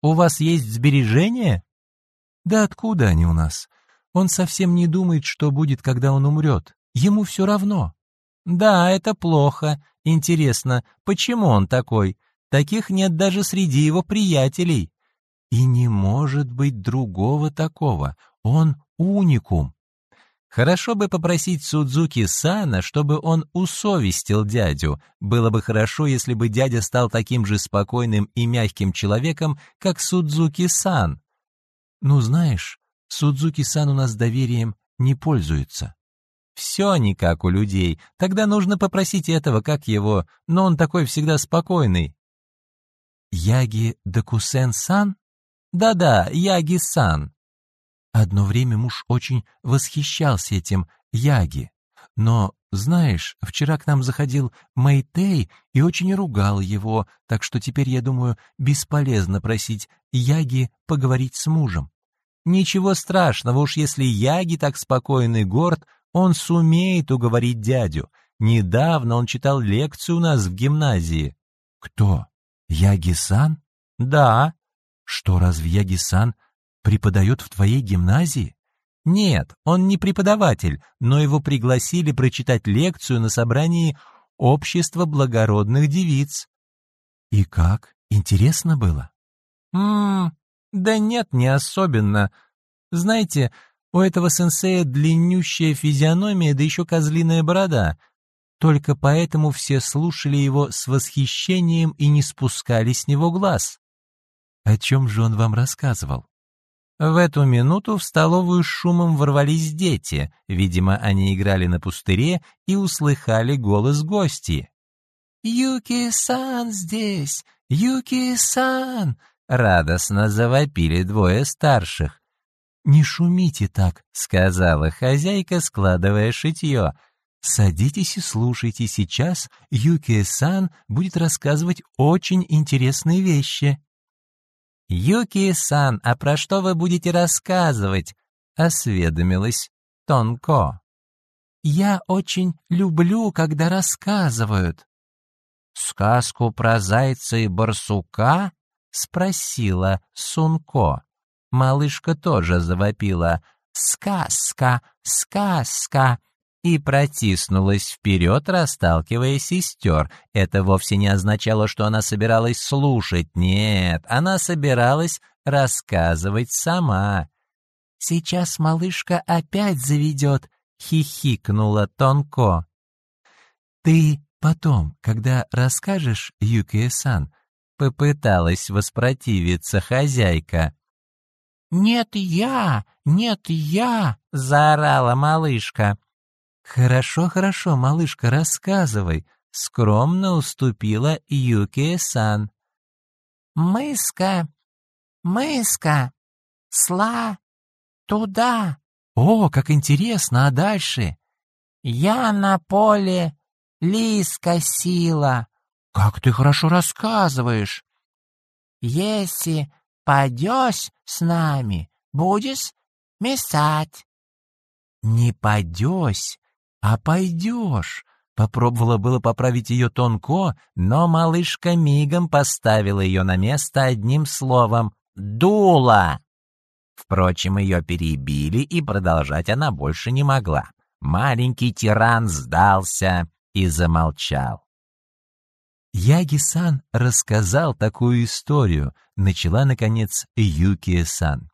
У вас есть сбережения? Да откуда они у нас? Он совсем не думает, что будет, когда он умрет. Ему все равно. Да, это плохо. Интересно, почему он такой? Таких нет даже среди его приятелей. И не может быть другого такого. Он уникум. Хорошо бы попросить Судзуки Сана, чтобы он усовестил дядю. Было бы хорошо, если бы дядя стал таким же спокойным и мягким человеком, как Судзуки Сан. Ну, знаешь, Судзуки Сан у нас доверием не пользуется. Все не как у людей. Тогда нужно попросить этого, как его, но он такой всегда спокойный. Яги Дакусен-сан? Да-да, Яги-сан. Одно время муж очень восхищался этим Яги. Но, знаешь, вчера к нам заходил Мэйтей и очень ругал его, так что теперь, я думаю, бесполезно просить Яги поговорить с мужем. Ничего страшного, уж если Яги так спокойный горд, он сумеет уговорить дядю. Недавно он читал лекцию у нас в гимназии. Кто? Яги-сан? Да. Что, разве Яги-сан преподает в твоей гимназии? Нет, он не преподаватель, но его пригласили прочитать лекцию на собрании Общества благородных девиц. И как? Интересно было? Ммм, да нет, не особенно. Знаете, у этого сенсея длиннющая физиономия, да еще козлиная борода. Только поэтому все слушали его с восхищением и не спускали с него глаз. О чем же он вам рассказывал? В эту минуту в столовую с шумом ворвались дети. Видимо, они играли на пустыре и услыхали голос гости. «Юки-сан здесь! Юки-сан!» — радостно завопили двое старших. «Не шумите так», — сказала хозяйка, складывая шитье. «Садитесь и слушайте, сейчас Юки-сан будет рассказывать очень интересные вещи». «Юки-сан, а про что вы будете рассказывать?» — осведомилась Тонко. «Я очень люблю, когда рассказывают». «Сказку про зайца и барсука?» — спросила Сунко. Малышка тоже завопила «Сказка! Сказка!» И протиснулась вперед, расталкивая сестер. Это вовсе не означало, что она собиралась слушать. Нет, она собиралась рассказывать сама. «Сейчас малышка опять заведет», — хихикнула Тонко. «Ты потом, когда расскажешь, Юкия-сан», — попыталась воспротивиться хозяйка. «Нет я! Нет я!» — заорала малышка. «Хорошо, хорошо, малышка, рассказывай», — скромно уступила Юки-сан. «Мыска, мыска, сла, туда». «О, как интересно, а дальше?» «Я на поле лис косила». «Как ты хорошо рассказываешь!» «Если пойдешь с нами, будешь мясать». «Не пойдешь, «А пойдешь!» Попробовала было поправить ее тонко, но малышка мигом поставила ее на место одним словом «Дула!». Впрочем, ее перебили, и продолжать она больше не могла. Маленький тиран сдался и замолчал. Яги-сан рассказал такую историю, начала, наконец, Юкия-сан.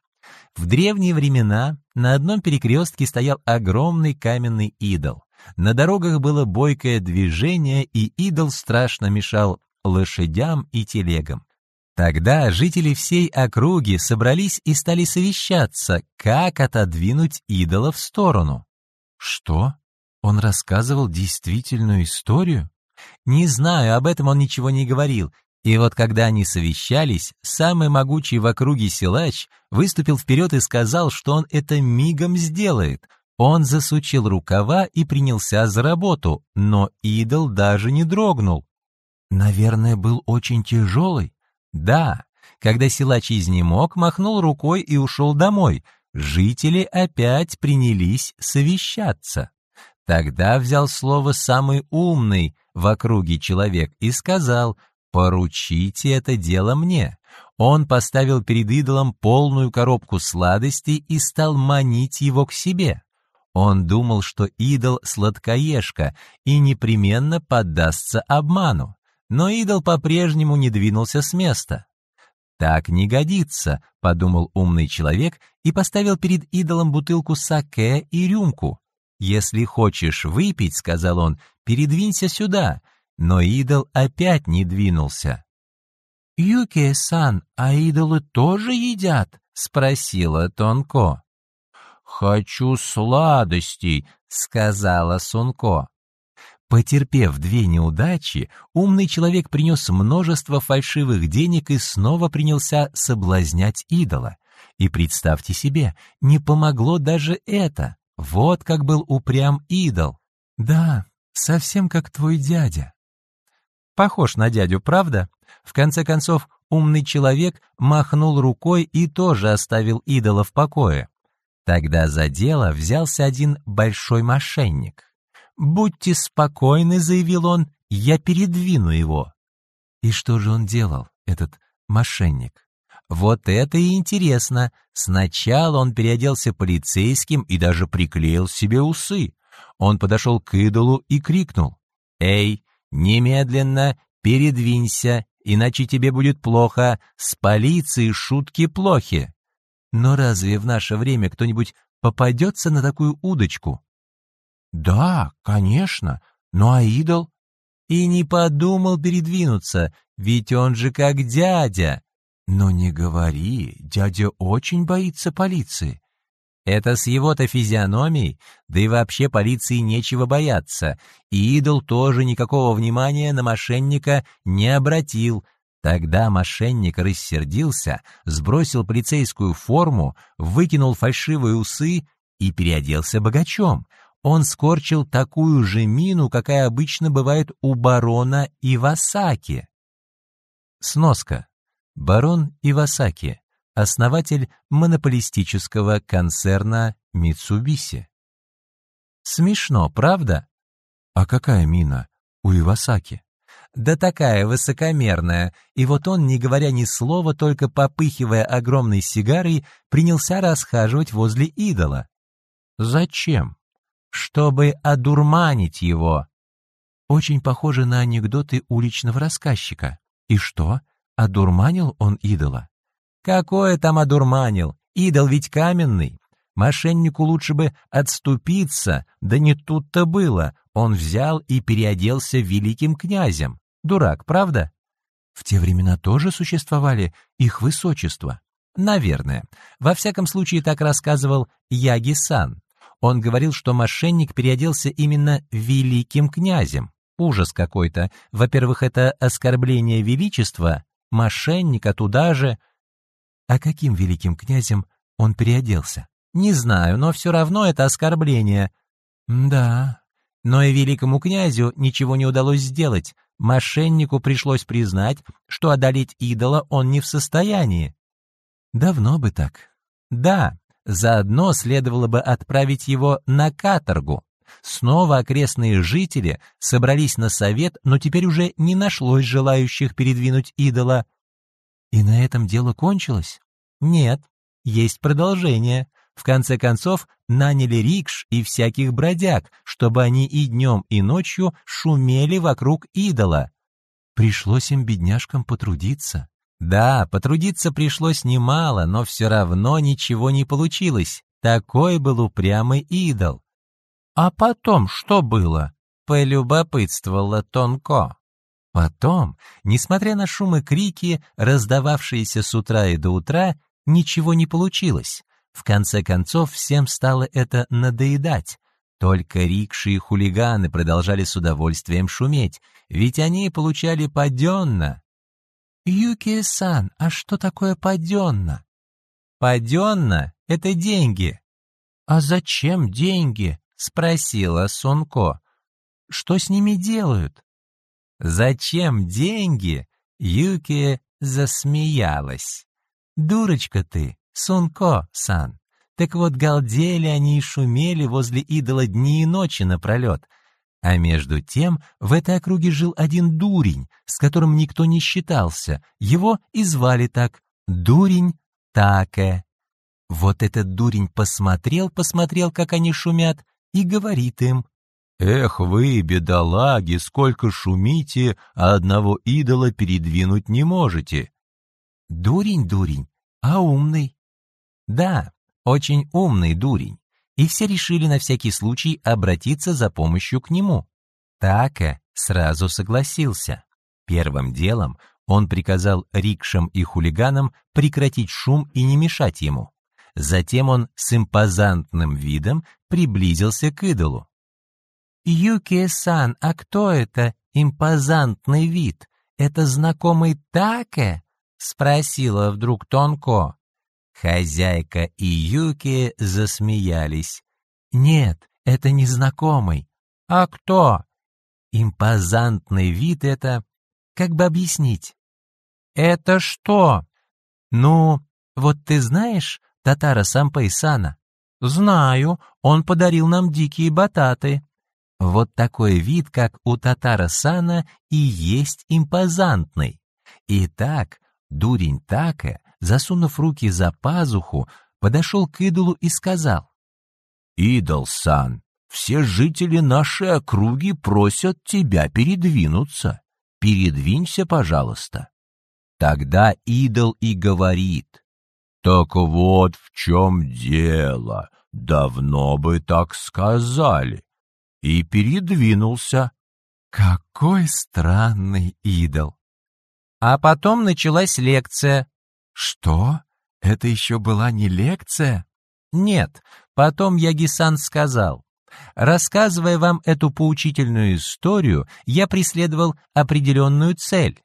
В древние времена на одном перекрестке стоял огромный каменный идол. На дорогах было бойкое движение, и идол страшно мешал лошадям и телегам. Тогда жители всей округи собрались и стали совещаться, как отодвинуть идола в сторону. Что? Он рассказывал действительную историю? Не знаю, об этом он ничего не говорил. И вот когда они совещались, самый могучий в округе силач выступил вперед и сказал, что он это мигом сделает. Он засучил рукава и принялся за работу, но идол даже не дрогнул. Наверное, был очень тяжелый. Да, когда силач изнемог, махнул рукой и ушел домой. Жители опять принялись совещаться. Тогда взял слово самый умный в округе человек и сказал, «Поручите это дело мне». Он поставил перед идолом полную коробку сладостей и стал манить его к себе. Он думал, что идол сладкоежка и непременно поддастся обману. Но идол по-прежнему не двинулся с места. «Так не годится», — подумал умный человек и поставил перед идолом бутылку саке и рюмку. «Если хочешь выпить», — сказал он, — «передвинься сюда». Но идол опять не двинулся. «Юки-сан, а идолы тоже едят?» — спросила Тонко. «Хочу сладостей», — сказала Сунко. Потерпев две неудачи, умный человек принес множество фальшивых денег и снова принялся соблазнять идола. И представьте себе, не помогло даже это. Вот как был упрям идол. Да, совсем как твой дядя. Похож на дядю, правда? В конце концов, умный человек махнул рукой и тоже оставил идола в покое. Тогда за дело взялся один большой мошенник. «Будьте спокойны», — заявил он, — «я передвину его». И что же он делал, этот мошенник? Вот это и интересно. Сначала он переоделся полицейским и даже приклеил себе усы. Он подошел к идолу и крикнул. «Эй, немедленно передвинься, иначе тебе будет плохо. С полицией шутки плохи». Но разве в наше время кто-нибудь попадется на такую удочку? Да, конечно, ну а идол? И не подумал передвинуться, ведь он же как дядя. Но не говори, дядя очень боится полиции. Это с его-то физиономией, да и вообще полиции нечего бояться, и идол тоже никакого внимания на мошенника не обратил. Тогда мошенник рассердился, сбросил полицейскую форму, выкинул фальшивые усы и переоделся богачом. Он скорчил такую же мину, какая обычно бывает у барона Ивасаки. Сноска. Барон Ивасаки, основатель монополистического концерна Митсубиси. Смешно, правда? А какая мина у Ивасаки? Да такая высокомерная, и вот он, не говоря ни слова, только попыхивая огромной сигарой, принялся расхаживать возле идола. Зачем? Чтобы одурманить его. Очень похоже на анекдоты уличного рассказчика. И что? Одурманил он идола? Какое там одурманил? Идол ведь каменный. Мошеннику лучше бы отступиться, да не тут-то было. Он взял и переоделся великим князем. Дурак, правда? В те времена тоже существовали их высочества. Наверное. Во всяком случае, так рассказывал Яги-сан. Он говорил, что мошенник переоделся именно великим князем. Ужас какой-то. Во-первых, это оскорбление величества, мошенника туда же. А каким великим князем он переоделся? Не знаю, но все равно это оскорбление. Да, но и великому князю ничего не удалось сделать. Мошеннику пришлось признать, что одолеть идола он не в состоянии. Давно бы так. Да, заодно следовало бы отправить его на каторгу. Снова окрестные жители собрались на совет, но теперь уже не нашлось желающих передвинуть идола. И на этом дело кончилось? Нет, есть продолжение. В конце концов, наняли рикш и всяких бродяг, чтобы они и днем, и ночью шумели вокруг идола. Пришлось им, бедняжкам, потрудиться. Да, потрудиться пришлось немало, но все равно ничего не получилось. Такой был упрямый идол. А потом что было? Полюбопытствовала Тонко. Потом, несмотря на шум и крики, раздававшиеся с утра и до утра, ничего не получилось. В конце концов, всем стало это надоедать. Только рикши и хулиганы продолжали с удовольствием шуметь, ведь они получали паденно. «Юки-сан, а что такое паденно?» «Паденно — это деньги». «А зачем деньги?» — спросила Сонко. «Что с ними делают?» «Зачем деньги?» — Юки засмеялась. «Дурочка ты, Сунко-сан. Так вот, галдели они и шумели возле идола дни и ночи напролет. А между тем в этой округе жил один дурень, с которым никто не считался. Его и звали так — Дурень Таке. Вот этот дурень посмотрел, посмотрел, как они шумят, и говорит им. «Эх вы, бедолаги, сколько шумите, а одного идола передвинуть не можете!» «Дурень, дурень, а умный. Да, очень умный дурень. И все решили на всякий случай обратиться за помощью к нему. Така сразу согласился. Первым делом он приказал рикшам и хулиганам прекратить шум и не мешать ему. Затем он с импозантным видом приблизился к идолу. «Юки-сан, а кто это импозантный вид? Это знакомый Таке?» — спросила вдруг Тонко. Хозяйка и Юки засмеялись. «Нет, это не знакомый. А кто?» Импозантный вид это... Как бы объяснить? «Это что?» «Ну, вот ты знаешь Татара Сампайсана?» «Знаю, он подарил нам дикие бататы». Вот такой вид, как у Татара Сана, и есть импозантный. Итак, дурень Така засунув руки за пазуху, подошел к идолу и сказал. «Идол-сан, все жители нашей округи просят тебя передвинуться. Передвинься, пожалуйста». Тогда идол и говорит. «Так вот в чем дело, давно бы так сказали». И передвинулся. Какой странный идол! А потом началась лекция, что? Это еще была не лекция? Нет, потом Ягисан сказал. Рассказывая вам эту поучительную историю, я преследовал определенную цель.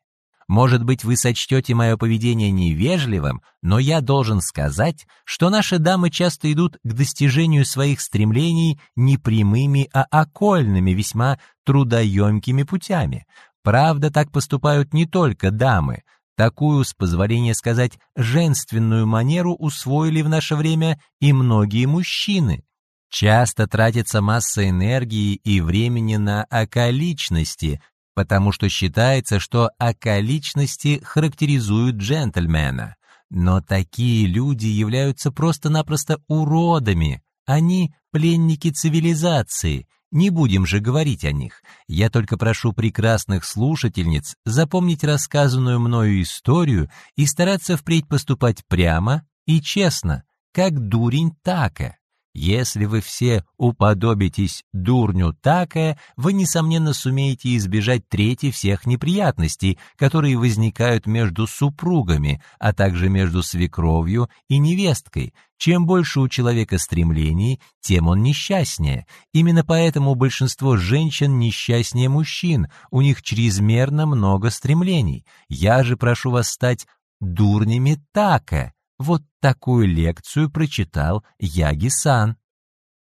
Может быть, вы сочтете мое поведение невежливым, но я должен сказать, что наши дамы часто идут к достижению своих стремлений не прямыми, а окольными, весьма трудоемкими путями. Правда, так поступают не только дамы, Такую, с позволения сказать, женственную манеру усвоили в наше время и многие мужчины. Часто тратится масса энергии и времени на околичности, потому что считается, что околичности характеризуют джентльмена. Но такие люди являются просто-напросто уродами. Они пленники цивилизации, не будем же говорить о них. Я только прошу прекрасных слушательниц запомнить рассказанную мною историю и стараться впредь поступать прямо и честно, как дурень Така. Если вы все уподобитесь дурню Така, вы, несомненно, сумеете избежать трети всех неприятностей, которые возникают между супругами, а также между свекровью и невесткой. Чем больше у человека стремлений, тем он несчастнее. Именно поэтому большинство женщин несчастнее мужчин, у них чрезмерно много стремлений. Я же прошу вас стать дурнями Така, вот такую лекцию прочитал Яги-сан.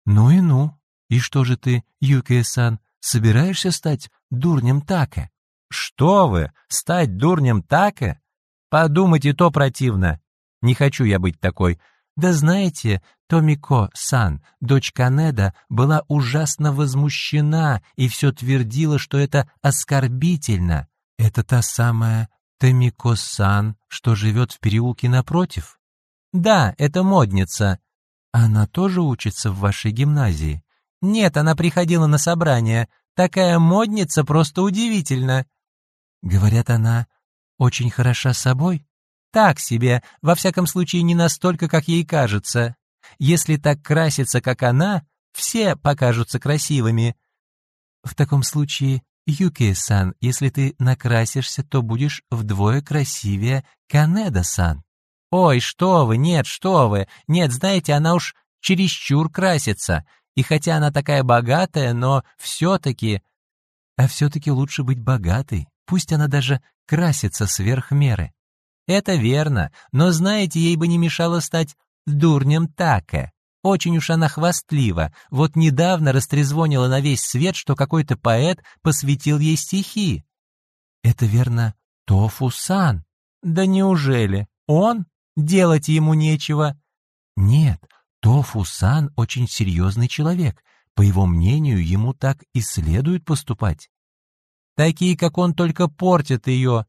Ну и ну. И что же ты, Юкия-сан, собираешься стать дурнем Така? Что вы, стать дурнем Така? Подумайте, то противно. Не хочу я быть такой. Да знаете, Томико-сан, дочь Канеда, была ужасно возмущена и все твердила, что это оскорбительно. Это та самая Томико-сан, что живет в переулке напротив? Да, это модница. Она тоже учится в вашей гимназии? Нет, она приходила на собрание. Такая модница просто удивительно. Говорят, она очень хороша собой? Так себе, во всяком случае не настолько, как ей кажется. Если так краситься, как она, все покажутся красивыми. В таком случае, Юки-сан, если ты накрасишься, то будешь вдвое красивее Канеда-сан. Ой, что вы, нет, что вы, нет, знаете, она уж чересчур красится. И хотя она такая богатая, но все-таки... А все-таки лучше быть богатой, пусть она даже красится сверх меры. Это верно, но, знаете, ей бы не мешало стать дурнем Таке. Очень уж она хвастлива. Вот недавно растрезвонила на весь свет, что какой-то поэт посвятил ей стихи. Это верно Тофу-сан. Да неужели? Он? Делать ему нечего. Нет, Тофу-сан очень серьезный человек. По его мнению, ему так и следует поступать. Такие, как он, только портят ее.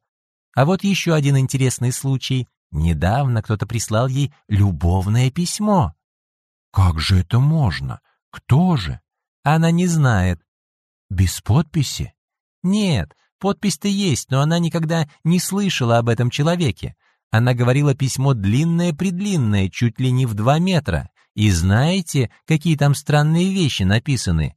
А вот еще один интересный случай. Недавно кто-то прислал ей любовное письмо. Как же это можно? Кто же? Она не знает. Без подписи? Нет, подпись-то есть, но она никогда не слышала об этом человеке. Она говорила письмо длинное-предлинное, чуть ли не в два метра. И знаете, какие там странные вещи написаны?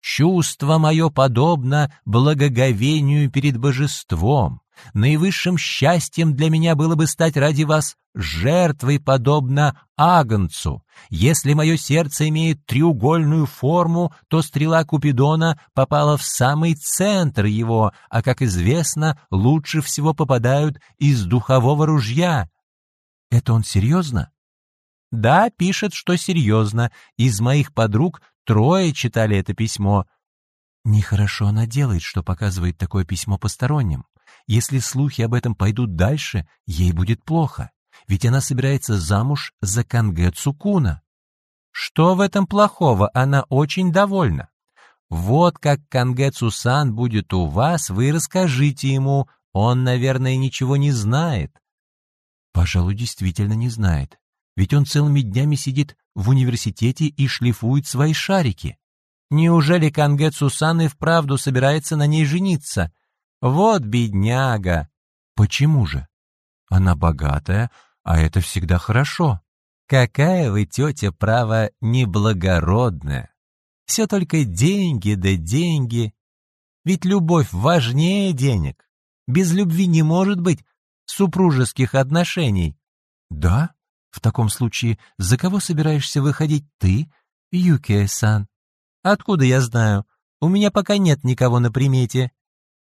«Чувство мое подобно благоговению перед божеством. Наивысшим счастьем для меня было бы стать ради вас жертвой, подобно агнцу. Если мое сердце имеет треугольную форму, то стрела Купидона попала в самый центр его, а, как известно, лучше всего попадают из духового ружья. Это он серьезно? Да, пишет, что серьезно. Из моих подруг трое читали это письмо. Нехорошо она делает, что показывает такое письмо посторонним. Если слухи об этом пойдут дальше, ей будет плохо, ведь она собирается замуж за Канге Цукуна. Что в этом плохого? Она очень довольна. Вот как Канге Цусан будет у вас, вы расскажите ему. Он, наверное, ничего не знает. Пожалуй, действительно не знает. Ведь он целыми днями сидит в университете и шлифует свои шарики. Неужели Канге Цусан и вправду собирается на ней жениться? Вот бедняга. Почему же? Она богатая, а это всегда хорошо. Какая вы, тетя, право, неблагородная. Все только деньги да деньги. Ведь любовь важнее денег. Без любви не может быть супружеских отношений. Да? В таком случае, за кого собираешься выходить ты, Юкия-сан? Откуда я знаю? У меня пока нет никого на примете.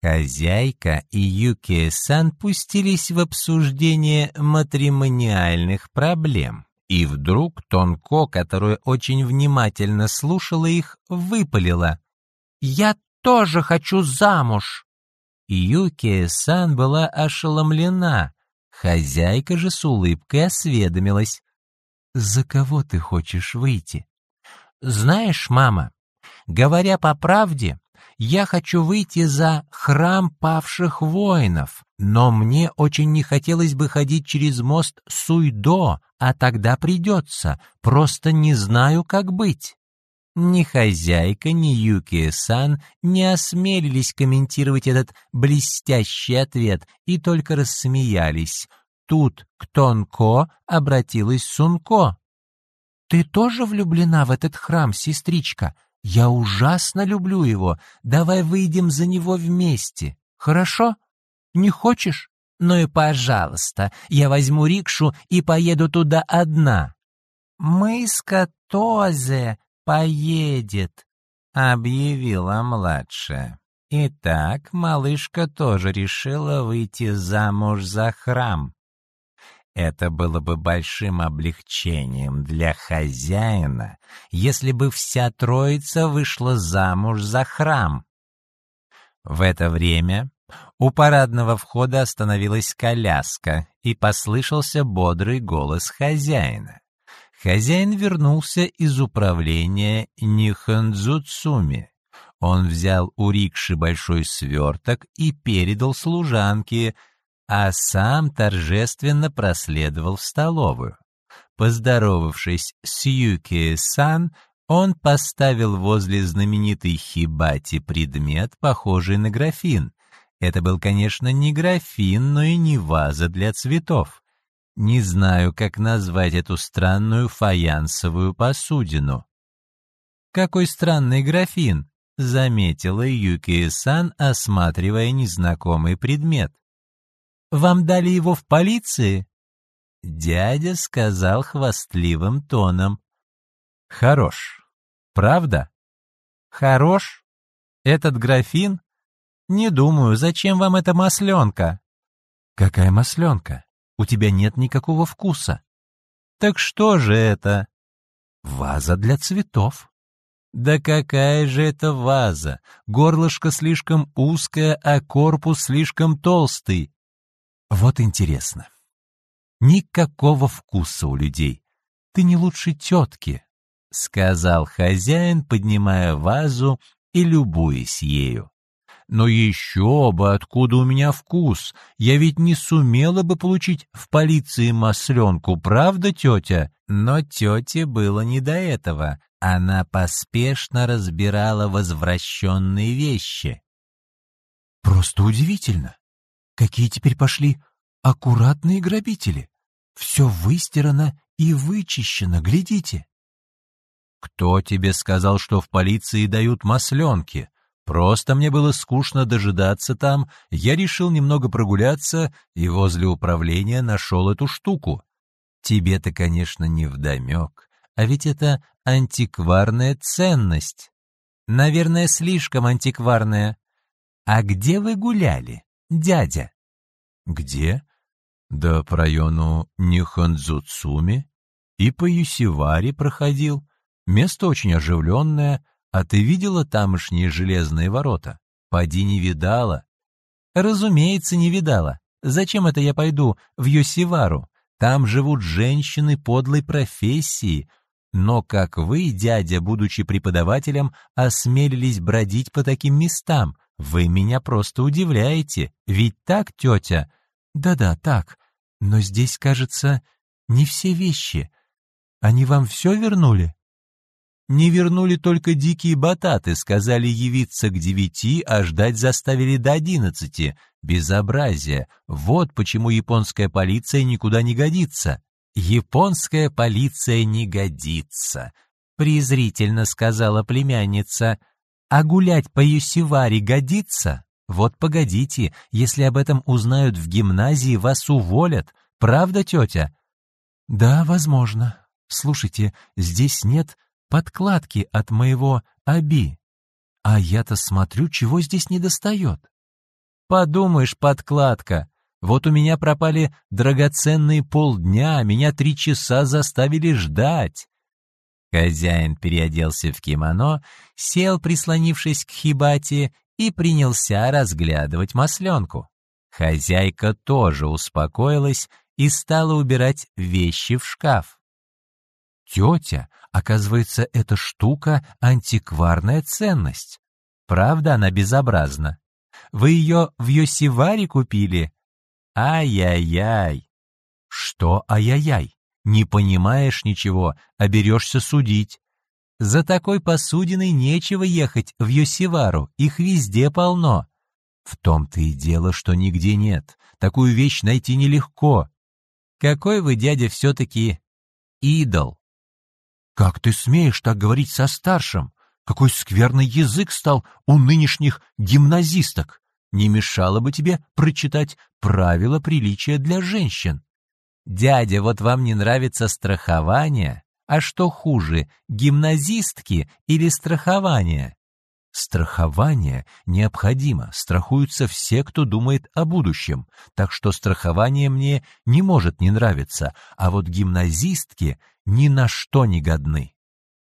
Хозяйка и Юки-сан пустились в обсуждение матримониальных проблем. И вдруг Тонко, которая очень внимательно слушала их, выпалила. «Я тоже хочу замуж!» Юки-сан была ошеломлена. Хозяйка же с улыбкой осведомилась. «За кого ты хочешь выйти?» «Знаешь, мама, говоря по правде, я хочу выйти за храм павших воинов, но мне очень не хотелось бы ходить через мост Суйдо, а тогда придется, просто не знаю, как быть». Ни хозяйка, ни Юки-сан не осмелились комментировать этот блестящий ответ и только рассмеялись. Тут к Тонко обратилась Сунко. «Ты тоже влюблена в этот храм, сестричка?» Я ужасно люблю его. Давай выйдем за него вместе. Хорошо? Не хочешь? Ну и пожалуйста, я возьму рикшу и поеду туда одна. Мыска Тозе поедет, объявила младшая. Итак, малышка тоже решила выйти замуж за храм. Это было бы большим облегчением для хозяина, если бы вся троица вышла замуж за храм. В это время у парадного входа остановилась коляска, и послышался бодрый голос хозяина. Хозяин вернулся из управления Ниханзуцуми. Он взял у рикши большой сверток и передал служанке, а сам торжественно проследовал в столовую. Поздоровавшись с Юки-сан, он поставил возле знаменитой хибати предмет, похожий на графин. Это был, конечно, не графин, но и не ваза для цветов. Не знаю, как назвать эту странную фаянсовую посудину. «Какой странный графин!» — заметила Юки-сан, осматривая незнакомый предмет. «Вам дали его в полиции?» Дядя сказал хвастливым тоном. «Хорош. Правда? Хорош? Этот графин? Не думаю, зачем вам эта масленка?» «Какая масленка? У тебя нет никакого вкуса». «Так что же это?» «Ваза для цветов». «Да какая же это ваза? Горлышко слишком узкое, а корпус слишком толстый». «Вот интересно, Никакого вкуса у людей. Ты не лучше тетки, — сказал хозяин, поднимая вазу и любуясь ею. Но еще бы, откуда у меня вкус? Я ведь не сумела бы получить в полиции масленку, правда, тетя? Но тете было не до этого. Она поспешно разбирала возвращенные вещи. Просто удивительно. Какие теперь пошли аккуратные грабители. Все выстирано и вычищено, глядите. Кто тебе сказал, что в полиции дают масленки? Просто мне было скучно дожидаться там, я решил немного прогуляться и возле управления нашел эту штуку. Тебе-то, конечно, не вдомек, а ведь это антикварная ценность. Наверное, слишком антикварная. А где вы гуляли, дядя? Где? Да по району Нихонзуцуми и по Юсиваре проходил. Место очень оживленное, а ты видела тамошние железные ворота? Поди не видала. Разумеется, не видала. Зачем это я пойду в Юсивару? Там живут женщины подлой профессии. Но как вы, дядя, будучи преподавателем, осмелились бродить по таким местам? Вы меня просто удивляете. Ведь так, тетя? Да-да, так. Но здесь, кажется, не все вещи. Они вам все вернули? Не вернули только дикие бататы, сказали явиться к девяти, а ждать заставили до одиннадцати. Безобразие. Вот почему японская полиция никуда не годится. Японская полиция не годится, презрительно сказала племянница. А гулять по Юсиваре годится? Вот погодите, если об этом узнают в гимназии, вас уволят. Правда, тетя? Да, возможно. Слушайте, здесь нет подкладки от моего Аби. А я-то смотрю, чего здесь не достает. Подумаешь, подкладка. Вот у меня пропали драгоценные полдня, меня три часа заставили ждать. Хозяин переоделся в кимоно, сел, прислонившись к хибате, и принялся разглядывать масленку. Хозяйка тоже успокоилась и стала убирать вещи в шкаф. Тетя, оказывается, эта штука — антикварная ценность. Правда, она безобразна. Вы ее в Йосиваре купили? Ай-яй-яй. Что ай-яй-яй? Не понимаешь ничего, а берешься судить. За такой посудиной нечего ехать в Йосивару, их везде полно. В том-то и дело, что нигде нет. Такую вещь найти нелегко. Какой вы, дядя, все-таки идол. Как ты смеешь так говорить со старшим? Какой скверный язык стал у нынешних гимназисток. Не мешало бы тебе прочитать правила приличия для женщин. Дядя, вот вам не нравится страхование? А что хуже, гимназистки или страхование? Страхование необходимо, страхуются все, кто думает о будущем, так что страхование мне не может не нравиться, а вот гимназистки ни на что не годны.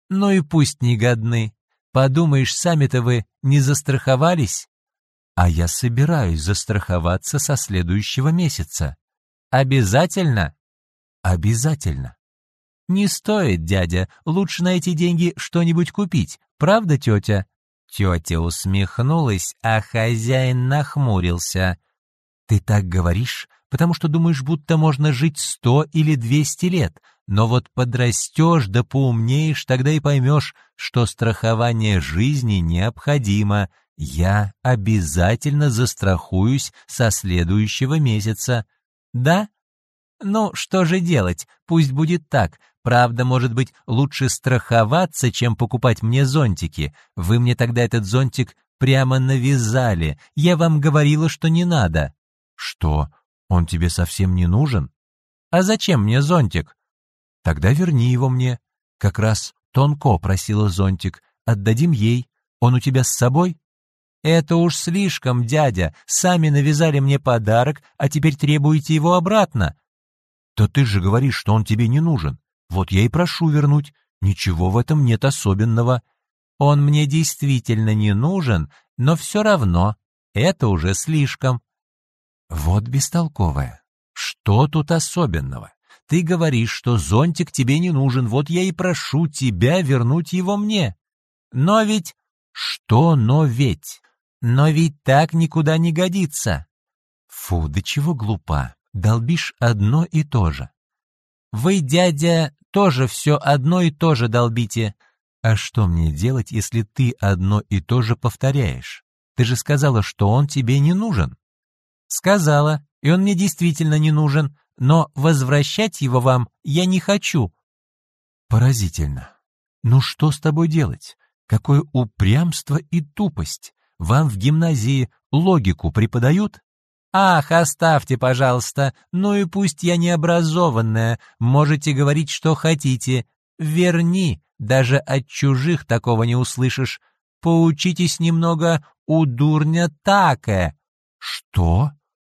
Ну и пусть не годны. Подумаешь, сами-то вы не застраховались? А я собираюсь застраховаться со следующего месяца. Обязательно? Обязательно. «Не стоит, дядя, лучше на эти деньги что-нибудь купить, правда, тетя?» Тетя усмехнулась, а хозяин нахмурился. «Ты так говоришь, потому что думаешь, будто можно жить сто или двести лет. но вот подрастешь да поумнеешь, тогда и поймешь, что страхование жизни необходимо. Я обязательно застрахуюсь со следующего месяца. Да? Ну, что же делать? Пусть будет так. Правда, может быть, лучше страховаться, чем покупать мне зонтики. Вы мне тогда этот зонтик прямо навязали. Я вам говорила, что не надо. Что, он тебе совсем не нужен? А зачем мне зонтик? Тогда верни его мне. Как раз Тонко просила зонтик. Отдадим ей. Он у тебя с собой? Это уж слишком, дядя. Сами навязали мне подарок, а теперь требуете его обратно. То ты же говоришь, что он тебе не нужен. Вот я и прошу вернуть. Ничего в этом нет особенного. Он мне действительно не нужен, но все равно. Это уже слишком. Вот бестолковая. Что тут особенного? Ты говоришь, что зонтик тебе не нужен, вот я и прошу тебя вернуть его мне. Но ведь... Что но ведь? Но ведь так никуда не годится. Фу, да чего глупа. Долбишь одно и то же. Вы, дядя, тоже все одно и то же долбите. А что мне делать, если ты одно и то же повторяешь? Ты же сказала, что он тебе не нужен. Сказала, и он мне действительно не нужен, но возвращать его вам я не хочу. Поразительно. Ну что с тобой делать? Какое упрямство и тупость. Вам в гимназии логику преподают? «Ах, оставьте, пожалуйста, ну и пусть я необразованная, можете говорить, что хотите. Верни, даже от чужих такого не услышишь. Поучитесь немного у дурня таке». «Что?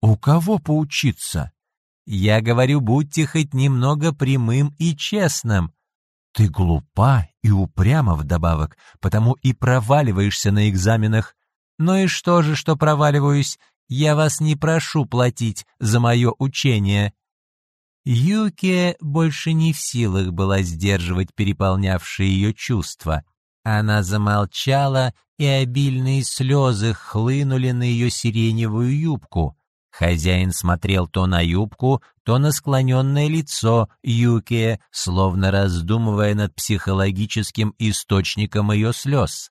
У кого поучиться?» «Я говорю, будьте хоть немного прямым и честным». «Ты глупа и упряма вдобавок, потому и проваливаешься на экзаменах». «Ну и что же, что проваливаюсь? Я вас не прошу платить за мое учение». Юке больше не в силах была сдерживать переполнявшие ее чувства. Она замолчала, и обильные слезы хлынули на ее сиреневую юбку. Хозяин смотрел то на юбку, то на склоненное лицо Юке, словно раздумывая над психологическим источником ее слез.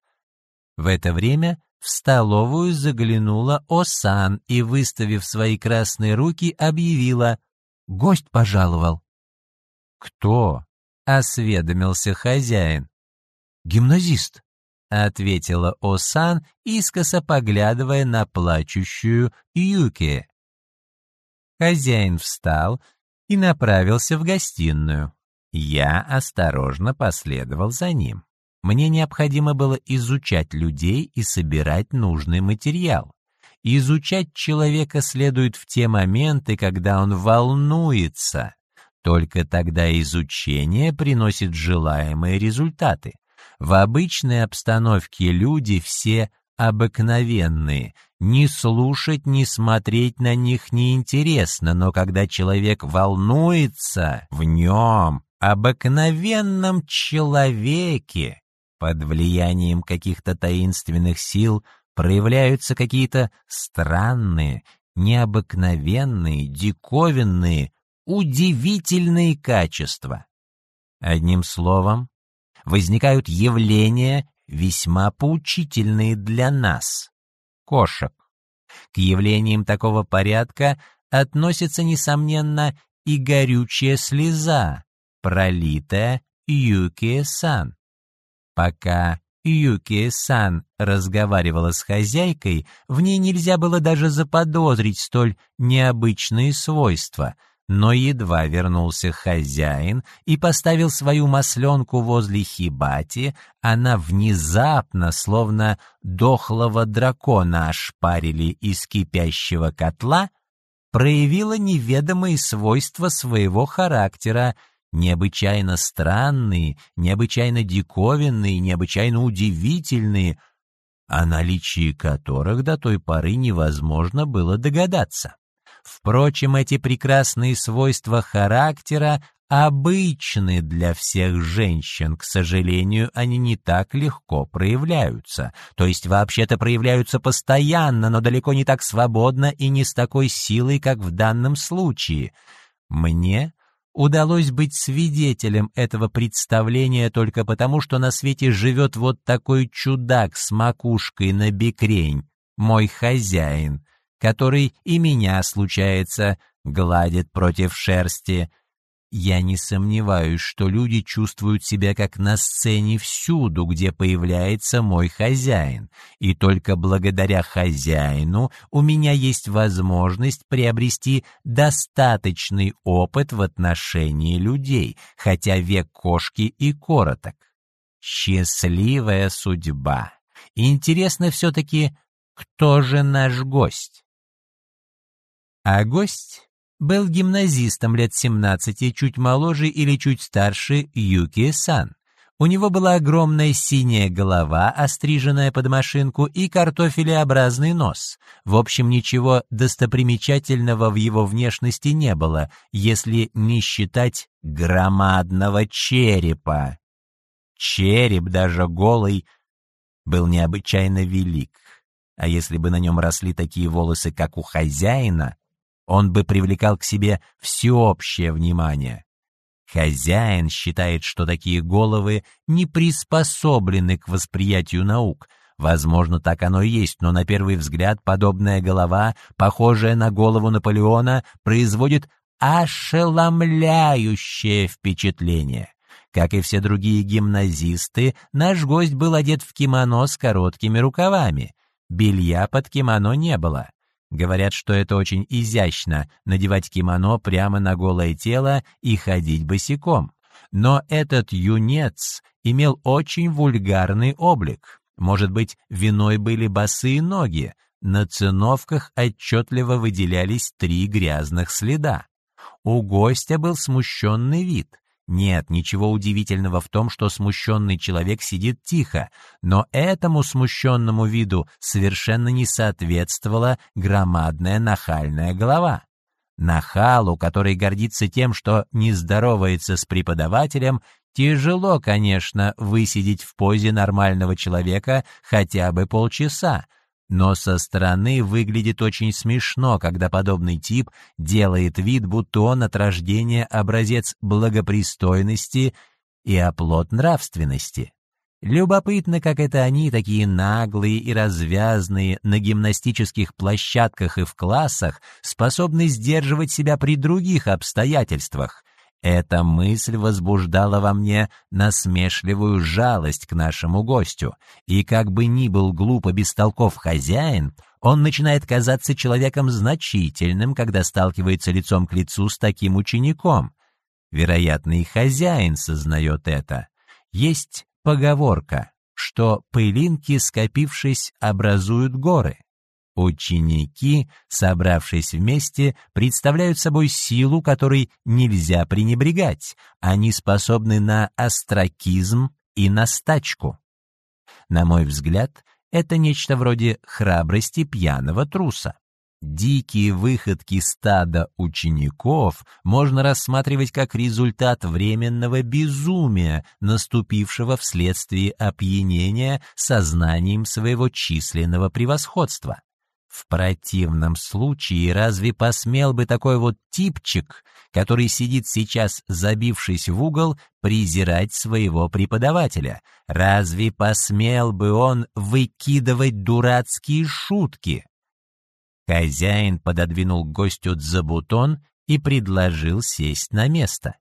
В это время в столовую заглянула Осан и, выставив свои красные руки, объявила «Гость пожаловал». «Кто?» — осведомился хозяин. «Гимназист», — ответила Осан, искоса поглядывая на плачущую Юки. Хозяин встал и направился в гостиную. Я осторожно последовал за ним. Мне необходимо было изучать людей и собирать нужный материал. Изучать человека следует в те моменты, когда он волнуется. Только тогда изучение приносит желаемые результаты. В обычной обстановке люди все обыкновенные. Ни слушать, ни смотреть на них неинтересно, но когда человек волнуется, в нем, обыкновенном человеке, под влиянием каких-то таинственных сил проявляются какие-то странные, необыкновенные, диковинные, удивительные качества. Одним словом, возникают явления, весьма поучительные для нас, кошек. К явлениям такого порядка относится, несомненно, и горючая слеза, пролитая Юки-сан. Пока Юки-сан разговаривала с хозяйкой, в ней нельзя было даже заподозрить столь необычные свойства, но едва вернулся хозяин и поставил свою масленку возле хибати, она внезапно, словно дохлого дракона ошпарили из кипящего котла, проявила неведомые свойства своего характера, необычайно странные, необычайно диковинные, необычайно удивительные, о наличии которых до той поры невозможно было догадаться. Впрочем, эти прекрасные свойства характера обычны для всех женщин, к сожалению, они не так легко проявляются, то есть вообще-то проявляются постоянно, но далеко не так свободно и не с такой силой, как в данном случае. Мне удалось быть свидетелем этого представления только потому, что на свете живет вот такой чудак с макушкой на бекрень, мой хозяин, который и меня, случается, гладит против шерсти. Я не сомневаюсь, что люди чувствуют себя как на сцене всюду, где появляется мой хозяин, и только благодаря хозяину у меня есть возможность приобрести достаточный опыт в отношении людей, хотя век кошки и короток. Счастливая судьба. интересно все-таки, кто же наш гость? А гость был гимназистом лет 17, чуть моложе или чуть старше Юки-сан. У него была огромная синяя голова, остриженная под машинку, и картофелеобразный нос. В общем, ничего достопримечательного в его внешности не было, если не считать громадного черепа. Череп, даже голый, был необычайно велик. А если бы на нем росли такие волосы, как у хозяина, он бы привлекал к себе всеобщее внимание. Хозяин считает, что такие головы не приспособлены к восприятию наук. Возможно, так оно и есть, но на первый взгляд подобная голова, похожая на голову Наполеона, производит ошеломляющее впечатление. Как и все другие гимназисты, наш гость был одет в кимоно с короткими рукавами. Белья под кимоно не было. Говорят, что это очень изящно — надевать кимоно прямо на голое тело и ходить босиком. Но этот юнец имел очень вульгарный облик. Может быть, виной были босые ноги. На циновках отчетливо выделялись три грязных следа. У гостя был смущенный вид. Нет, ничего удивительного в том, что смущенный человек сидит тихо, но этому смущенному виду совершенно не соответствовала громадная нахальная голова. Нахалу, который гордится тем, что не здоровается с преподавателем, тяжело, конечно, высидеть в позе нормального человека хотя бы полчаса, но со стороны выглядит очень смешно, когда подобный тип делает вид, будто он от рождения образец благопристойности и оплот нравственности. Любопытно, как это они, такие наглые и развязные, на гимнастических площадках и в классах, способны сдерживать себя при других обстоятельствах, эта мысль возбуждала во мне насмешливую жалость к нашему гостю, и как бы ни был глупо бестолков хозяин, он начинает казаться человеком значительным, когда сталкивается лицом к лицу с таким учеником. Вероятно, и хозяин сознает это. Есть поговорка, что пылинки, скопившись, образуют горы. Ученики, собравшись вместе, представляют собой силу, которой нельзя пренебрегать. Они способны на остракизм и на стачку. На мой взгляд, это нечто вроде храбрости пьяного труса. Дикие выходки стада учеников можно рассматривать как результат временного безумия, наступившего вследствие опьянения сознанием своего численного превосходства. В противном случае разве посмел бы такой вот типчик, который сидит сейчас забившись в угол, презирать своего преподавателя? Разве посмел бы он выкидывать дурацкие шутки? Хозяин пододвинул гостю дзабутон и предложил сесть на место.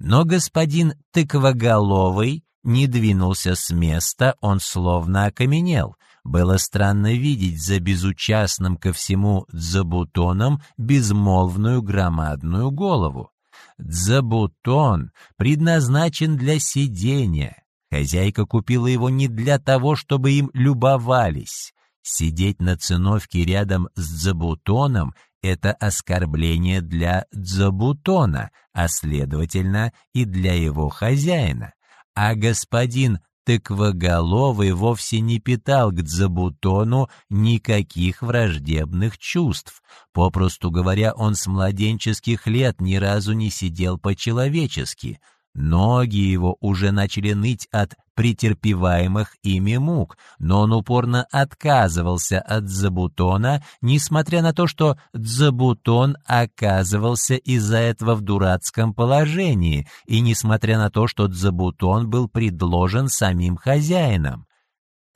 Но господин тыквоголовый не двинулся с места, он словно окаменел — было странно видеть за безучастным ко всему дзабутоном безмолвную громадную голову. Дзабутон предназначен для сидения. Хозяйка купила его не для того, чтобы им любовались. Сидеть на циновке рядом с дзабутоном — это оскорбление для дзабутона, а следовательно и для его хозяина. А господин тыквоголовый вовсе не питал к Дзабутону никаких враждебных чувств. Попросту говоря, он с младенческих лет ни разу не сидел по-человечески. Ноги его уже начали ныть от претерпеваемых ими мук, но он упорно отказывался от Забутона, несмотря на то, что Забутон оказывался из-за этого в дурацком положении, и несмотря на то, что Забутон был предложен самим хозяином.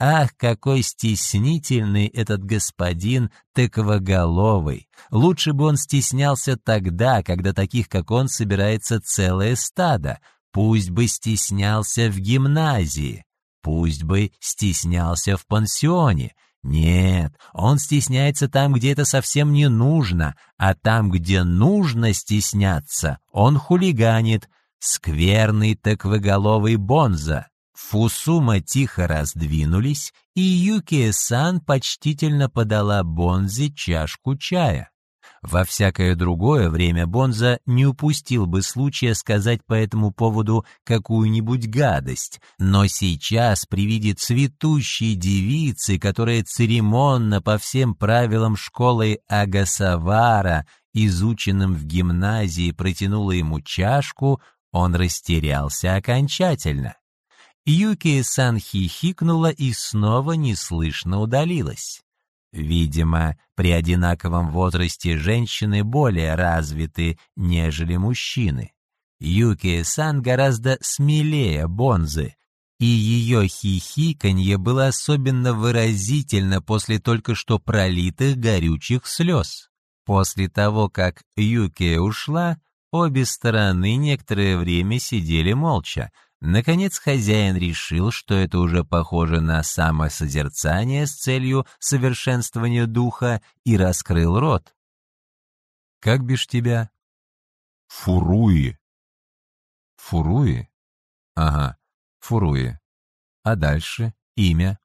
Ах, какой стеснительный этот господин тыквоголовый! Лучше бы он стеснялся тогда, когда таких, как он, собирается целое стадо. Пусть бы стеснялся в гимназии. Пусть бы стеснялся в пансионе. Нет, он стесняется там, где это совсем не нужно, а там, где нужно стесняться, он хулиганит. Скверный тыквоголовый бонза. Фусума тихо раздвинулись, и Юкия-сан почтительно подала Бонзе чашку чая. Во всякое другое время Бонза не упустил бы случая сказать по этому поводу какую-нибудь гадость, но сейчас при виде цветущей девицы, которая церемонно по всем правилам школы Агасавара, изученным в гимназии, протянула ему чашку, он растерялся окончательно. Юки-сан хихикнула и снова неслышно удалилась. Видимо, при одинаковом возрасте женщины более развиты, нежели мужчины. Юки-сан гораздо смелее Бонзы, и ее хихиканье было особенно выразительно после только что пролитых горючих слез. После того, как Юки ушла, обе стороны некоторое время сидели молча, Наконец хозяин решил, что это уже похоже на самосозерцание с целью совершенствования духа, и раскрыл рот. «Как бишь тебя?» «Фуруи». «Фуруи?» «Ага, Фуруи. А дальше имя?»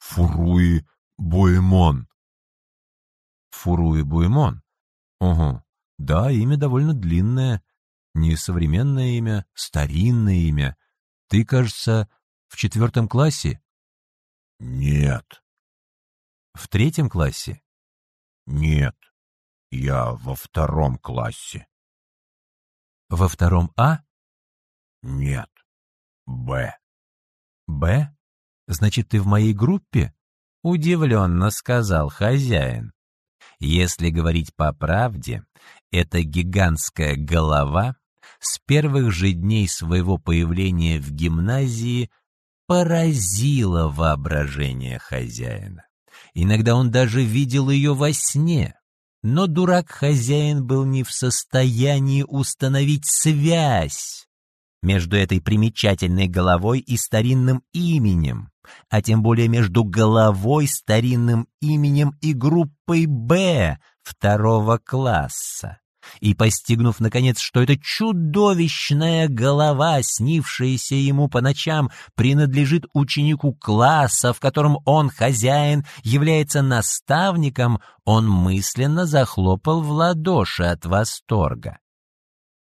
«Фуруи Буэмон». «Фуруи Буэмон?» «Угу. Да, имя довольно длинное. Не современное имя, старинное имя. Ты, кажется, в четвертом классе? Нет. В третьем классе? Нет. Я во втором классе. Во втором А? Нет. Б. Б? Значит, ты в моей группе? Удивленно сказал хозяин. Если говорить по правде, эта гигантская голова с первых же дней своего появления в гимназии поразила воображение хозяина. Иногда он даже видел ее во сне, но дурак-хозяин был не в состоянии установить связь между этой примечательной головой и старинным именем, а тем более между головой, старинным именем и группой «Б» второго класса. И, постигнув, наконец, что эта чудовищная голова, снившаяся ему по ночам, принадлежит ученику класса, в котором он хозяин, является наставником, он мысленно захлопал в ладоши от восторга.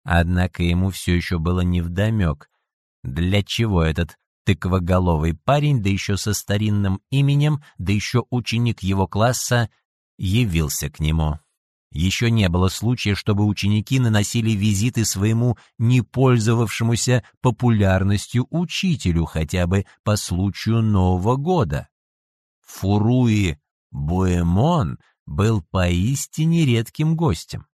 Однако ему все еще было невдомек, для чего этот тыквоголовый парень, да еще со старинным именем, да еще ученик его класса, явился к нему. Еще не было случая, чтобы ученики наносили визиты своему не пользовавшемуся популярностью учителю хотя бы по случаю Нового года. Фуруи Буэмон был поистине редким гостем.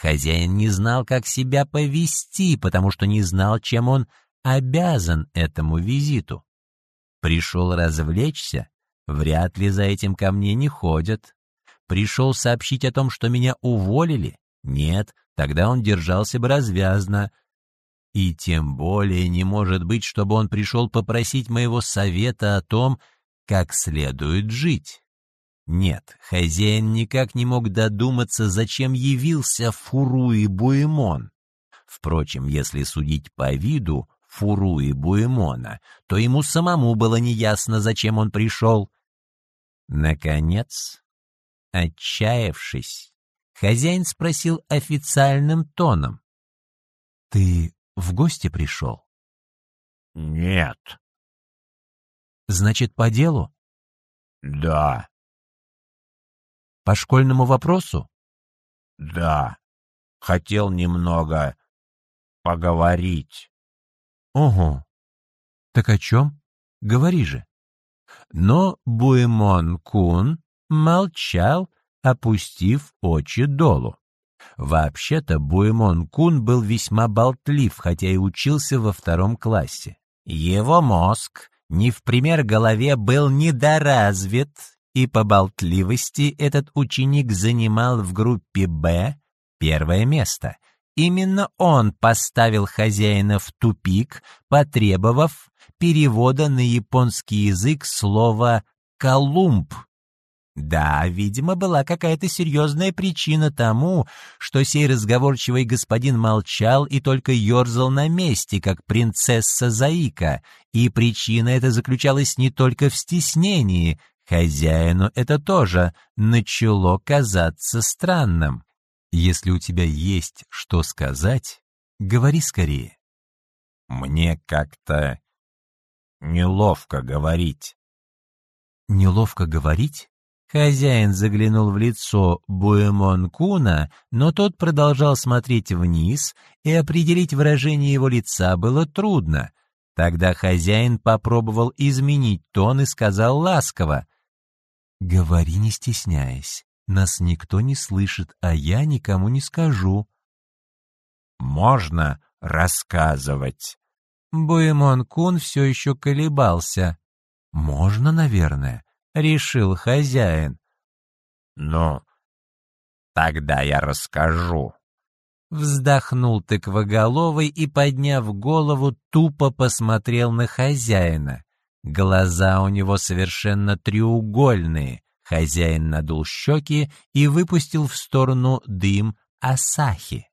Хозяин не знал, как себя повести, потому что не знал, чем он обязан этому визиту. Пришел развлечься, вряд ли за этим ко мне не ходят. Пришел сообщить о том, что меня уволили? Нет, тогда он держался бы развязно. И тем более не может быть, чтобы он пришел попросить моего совета о том, как следует жить. Нет, хозяин никак не мог додуматься, зачем явился Фуруи Буэмон. Впрочем, если судить по виду Фуруи Буэмона, то ему самому было неясно, зачем он пришел. Наконец, Отчаявшись, хозяин спросил официальным тоном. «Ты в гости пришел?» «Нет». «Значит, по делу?» «Да». «По школьному вопросу?» «Да. Хотел немного поговорить Ого. Так о чем? Говори же. Но Буэмон-кун молчал, опустив очи долу. Вообще-то Буэмон-кун был весьма болтлив, хотя и учился во втором классе. Его мозг, не в пример голове, был недоразвит, и по болтливости этот ученик занимал в группе «Б» первое место. Именно он поставил хозяина в тупик, потребовав перевода на японский язык слова «колумб». Да, видимо, была какая-то серьезная причина тому, что сей разговорчивый господин молчал и только ерзал на месте, как принцесса Заика, и причина эта заключалась не только в стеснении, хозяину это тоже начало казаться странным. Если у тебя есть что сказать, говори скорее. Мне как-то неловко говорить. Неловко говорить? Хозяин заглянул в лицо Буэмон-куна, но тот продолжал смотреть вниз, и определить выражение его лица было трудно. Тогда хозяин попробовал изменить тон и сказал ласково, «Говори, не стесняясь, нас никто не слышит, а я никому не скажу». «Можно рассказывать?» Буэмон-кун все еще колебался. «Можно, наверное», — решил хозяин. «Ну, тогда я расскажу». Вздохнул тыквоголовый и, подняв голову, тупо посмотрел на хозяина. Глаза у него совершенно треугольные. Хозяин надул щеки и выпустил в сторону дым Асахи.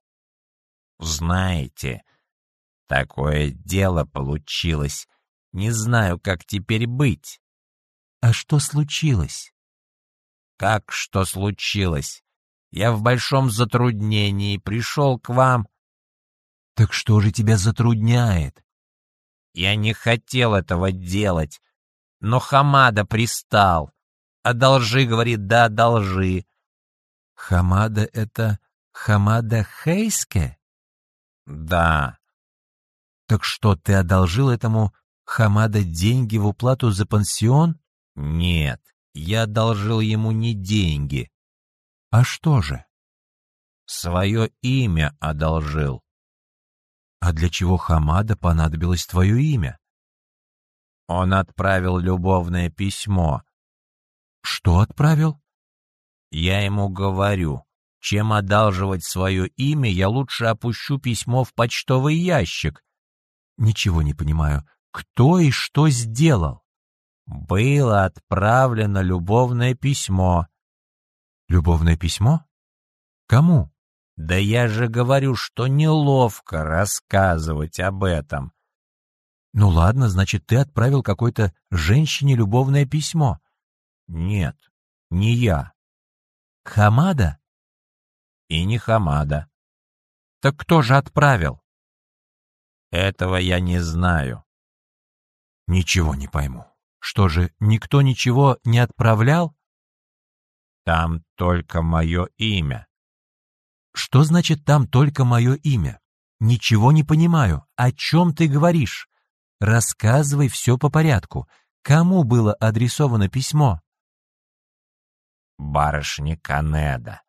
«Знаете, Такое дело получилось. Не знаю, как теперь быть. А что случилось? Как что случилось? Я в большом затруднении, пришел к вам. Так что же тебя затрудняет? Я не хотел этого делать, но Хамада пристал. Одолжи, говорит, да, одолжи. Хамада — это Хамада Хейске? Да. Так что, ты одолжил этому Хамада деньги в уплату за пансион? Нет, я одолжил ему не деньги. А что же? Свое имя одолжил. А для чего Хамада понадобилось твое имя? Он отправил любовное письмо. Что отправил? Я ему говорю, чем одалживать свое имя, я лучше опущу письмо в почтовый ящик. Ничего не понимаю. Кто и что сделал? Было отправлено любовное письмо. Любовное письмо? Кому? Да я же говорю, что неловко рассказывать об этом. Ну ладно, значит, ты отправил какой-то женщине любовное письмо. Нет, не я. Хамада? И не Хамада. Так кто же отправил? Этого я не знаю. Ничего не пойму. Что же, никто ничего не отправлял? Там только мое имя. Что значит «там только мое имя»? Ничего не понимаю. О чем ты говоришь? Рассказывай все по порядку. Кому было адресовано письмо? Барышня Канеда.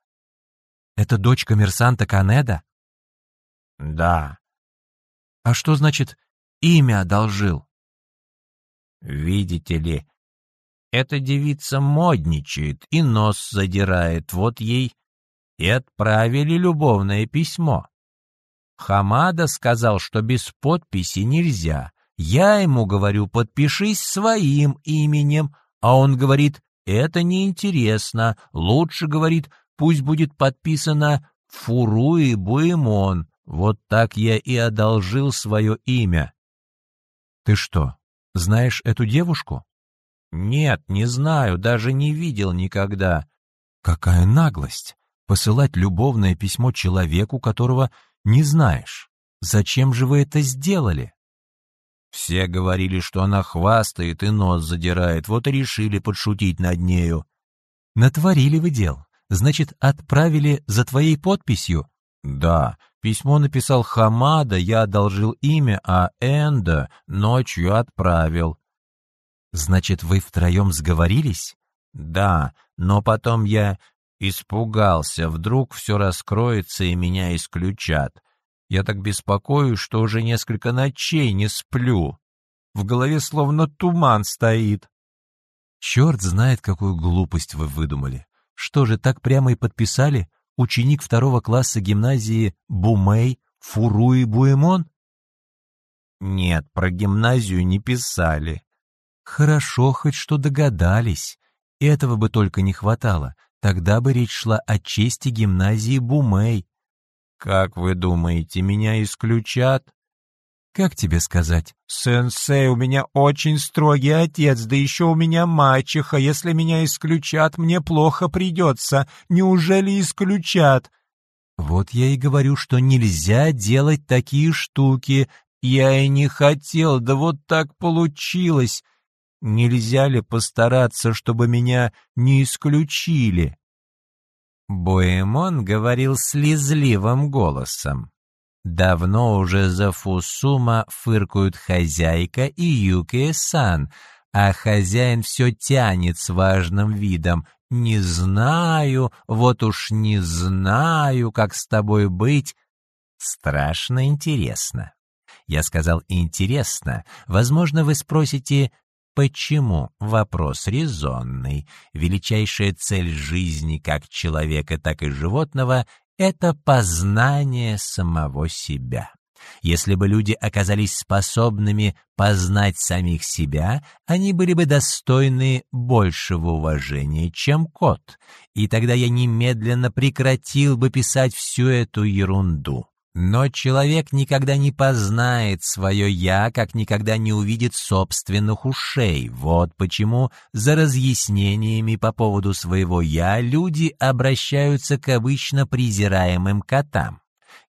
Это дочь коммерсанта Канеда? Да. А что значит «имя одолжил»? Видите ли, эта девица модничает и нос задирает, вот ей и отправили любовное письмо. Хамада сказал, что без подписи нельзя. Я ему говорю, подпишись своим именем, а он говорит, это неинтересно, лучше, говорит, пусть будет подписано Фуруи Буэмон. Вот так я и одолжил свое имя. Ты что, знаешь эту девушку? Нет, не знаю, даже не видел никогда. Какая наглость! Посылать любовное письмо человеку, которого не знаешь. Зачем же вы это сделали? Все говорили, что она хвастает и нос задирает, вот и решили подшутить над нею. Натворили вы дел. Значит, отправили за твоей подписью? Да, Письмо написал Хамада, я одолжил имя, а Энда ночью отправил. Значит, вы втроем сговорились? Да, но потом я испугался, вдруг все раскроется и меня исключат. Я так беспокоюсь, что уже несколько ночей не сплю. В голове словно туман стоит. Черт знает, какую глупость вы выдумали. Что же, так прямо и подписали? Ученик второго класса гимназии Бумей Фуруи Буэмон? Нет, про гимназию не писали. Хорошо, хоть что догадались. Этого бы только не хватало. Тогда бы речь шла о чести гимназии Бумей. Как вы думаете, меня исключат? Как тебе сказать? Сенсей, у меня очень строгий отец, да еще у меня мачеха. Если меня исключат, мне плохо придется. Неужели исключат? Вот я и говорю, что нельзя делать такие штуки. Я и не хотел, да вот так получилось. Нельзя ли постараться, чтобы меня не исключили? Боэмон говорил слезливым голосом. Давно уже за Фусума фыркают хозяйка и Юки-сан, а хозяин все тянет с важным видом. «Не знаю, вот уж не знаю, как с тобой быть». Страшно интересно. Я сказал «интересно». Возможно, вы спросите, почему? Вопрос резонный. Величайшая цель жизни как человека, так и животного это познание самого себя. Если бы люди оказались способными познать самих себя, они были бы достойны большего уважения, чем кот, и тогда я немедленно прекратил бы писать всю эту ерунду. Но человек никогда не познает свое «я», как никогда не увидит собственных ушей. Вот почему за разъяснениями по поводу своего «я» люди обращаются к обычно презираемым котам.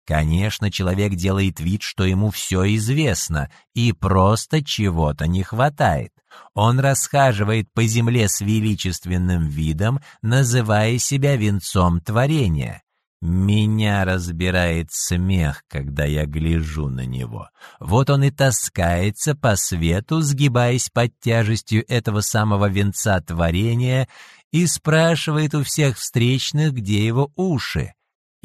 Конечно, человек делает вид, что ему все известно, и просто чего-то не хватает. Он расхаживает по земле с величественным видом, называя себя венцом творения. Меня разбирает смех, когда я гляжу на него. Вот он и таскается по свету, сгибаясь под тяжестью этого самого венца творения, и спрашивает у всех встречных, где его уши.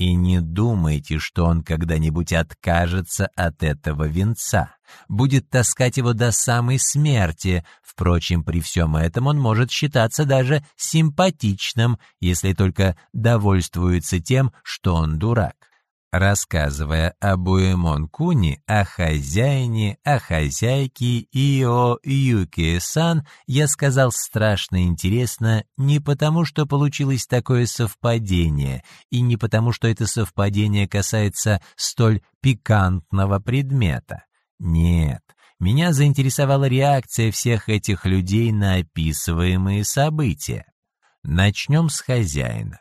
И не думайте, что он когда-нибудь откажется от этого венца, будет таскать его до самой смерти. Впрочем, при всем этом он может считаться даже симпатичным, если только довольствуется тем, что он дурак рассказывая об Уэмон-куни, о хозяине, о хозяйке и о Юки-сан, я сказал страшно интересно не потому, что получилось такое совпадение, и не потому, что это совпадение касается столь пикантного предмета. Нет, меня заинтересовала реакция всех этих людей на описываемые события. Начнем с хозяина.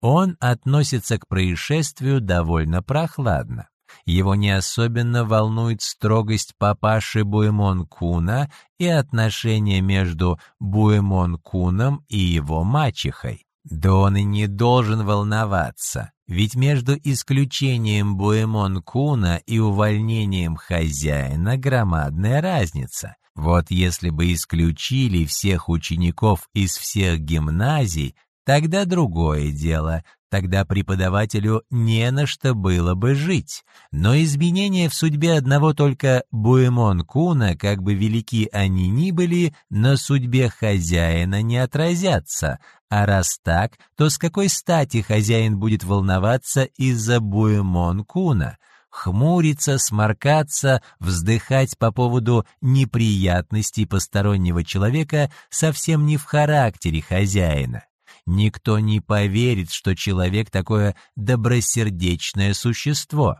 Он относится к происшествию довольно прохладно. Его не особенно волнует строгость папаши Буэмон-куна и отношения между Буэмон-куном и его мачехой. Да он и не должен волноваться, ведь между исключением Буэмон-куна и увольнением хозяина громадная разница. Вот если бы исключили всех учеников из всех гимназий, Тогда другое дело, тогда преподавателю не на что было бы жить. Но изменения в судьбе одного только Буэмон Куна, как бы велики они ни были, на судьбе хозяина не отразятся. А раз так, то с какой стати хозяин будет волноваться из-за Буэмон Куна? хмуриться, сморкаться, вздыхать по поводу неприятностей постороннего человека совсем не в характере хозяина. Никто не поверит, что человек такое добросердечное существо.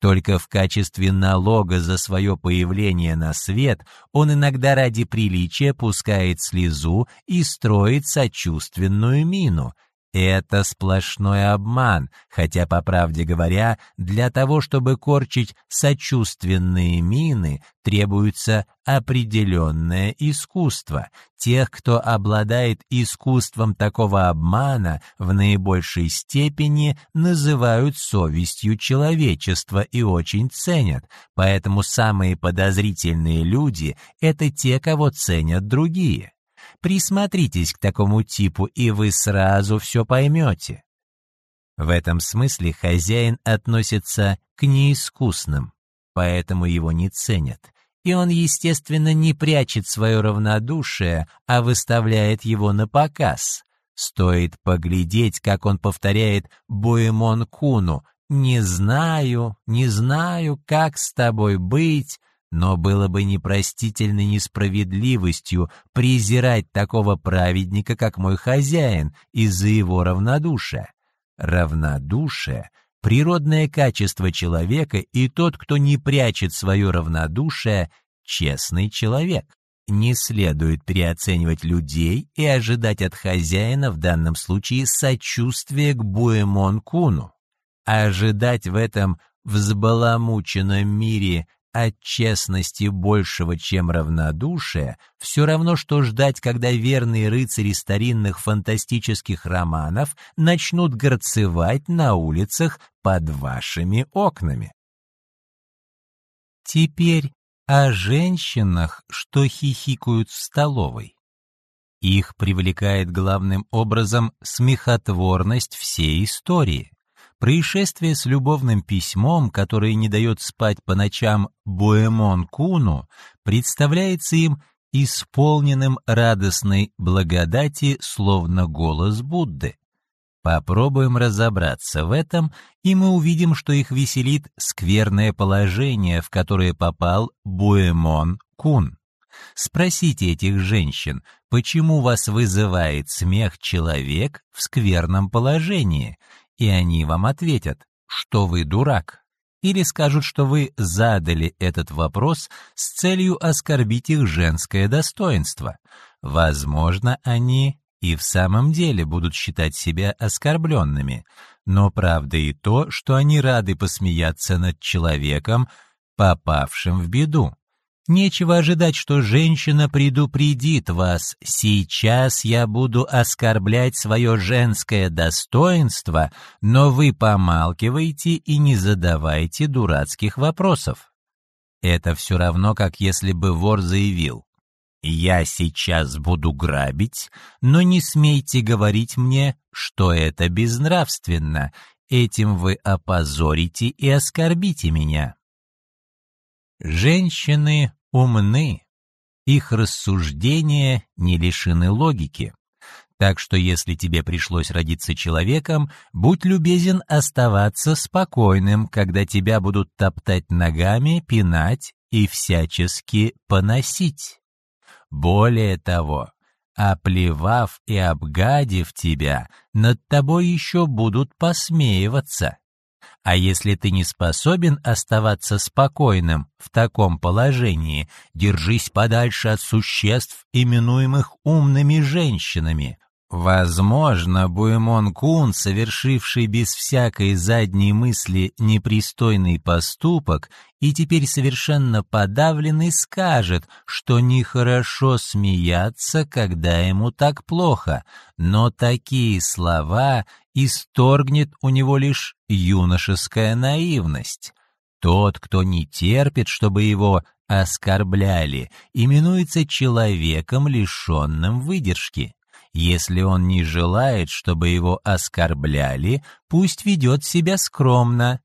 Только в качестве налога за свое появление на свет он иногда ради приличия пускает слезу и строит сочувственную мину. Это сплошной обман, хотя, по правде говоря, для того, чтобы корчить сочувственные мины, требуется определенное искусство. Тех, кто обладает искусством такого обмана, в наибольшей степени называют совестью человечества и очень ценят, поэтому самые подозрительные люди — это те, кого ценят другие. Присмотритесь к такому типу, и вы сразу все поймете. В этом смысле хозяин относится к неискусным, поэтому его не ценят. И он, естественно, не прячет свое равнодушие, а выставляет его на показ. Стоит поглядеть, как он повторяет Буэмон Куну «Не знаю, не знаю, как с тобой быть», но было бы непростительной несправедливостью презирать такого праведника, как мой хозяин, из-за его равнодушия. Равнодушие — природное качество человека, и тот, кто не прячет свое равнодушие, — честный человек. Не следует переоценивать людей и ожидать от хозяина в данном случае сочувствия к Буэмон-куну. Ожидать в этом взбаламученном мире от честности большего, чем равнодушия, все равно, что ждать, когда верные рыцари старинных фантастических романов начнут горцевать на улицах под вашими окнами. Теперь о женщинах, что хихикают в столовой. Их привлекает главным образом смехотворность всей истории. Происшествие с любовным письмом, которое не дает спать по ночам Буэмон Куну, представляется им исполненным радостной благодати, словно голос Будды. Попробуем разобраться в этом, и мы увидим, что их веселит скверное положение, в которое попал Буэмон Кун. Спросите этих женщин, почему вас вызывает смех человек в скверном положении, и они вам ответят, что вы дурак. Или скажут, что вы задали этот вопрос с целью оскорбить их женское достоинство. Возможно, они и в самом деле будут считать себя оскорбленными, но правда и то, что они рады посмеяться над человеком, попавшим в беду. Нечего ожидать, что женщина предупредит вас. Сейчас я буду оскорблять свое женское достоинство, но вы помалкивайте и не задавайте дурацких вопросов. Это все равно, как если бы вор заявил. «Я сейчас буду грабить, но не смейте говорить мне, что это безнравственно. Этим вы опозорите и оскорбите меня». Женщины умны, их рассуждения не лишены логики. Так что если тебе пришлось родиться человеком, будь любезен оставаться спокойным, когда тебя будут топтать ногами, пинать и всячески поносить. Более того, оплевав и обгадив тебя, над тобой еще будут посмеиваться. А если ты не способен оставаться спокойным в таком положении, держись подальше от существ, именуемых умными женщинами. Возможно, Буэмон Кун, совершивший без всякой задней мысли непристойный поступок и теперь совершенно подавленный, скажет, что нехорошо смеяться, когда ему так плохо, но такие слова исторгнет у него лишь юношеская наивность. Тот, кто не терпит, чтобы его оскорбляли, именуется человеком, лишенным выдержки. Если он не желает, чтобы его оскорбляли, пусть ведет себя скромно.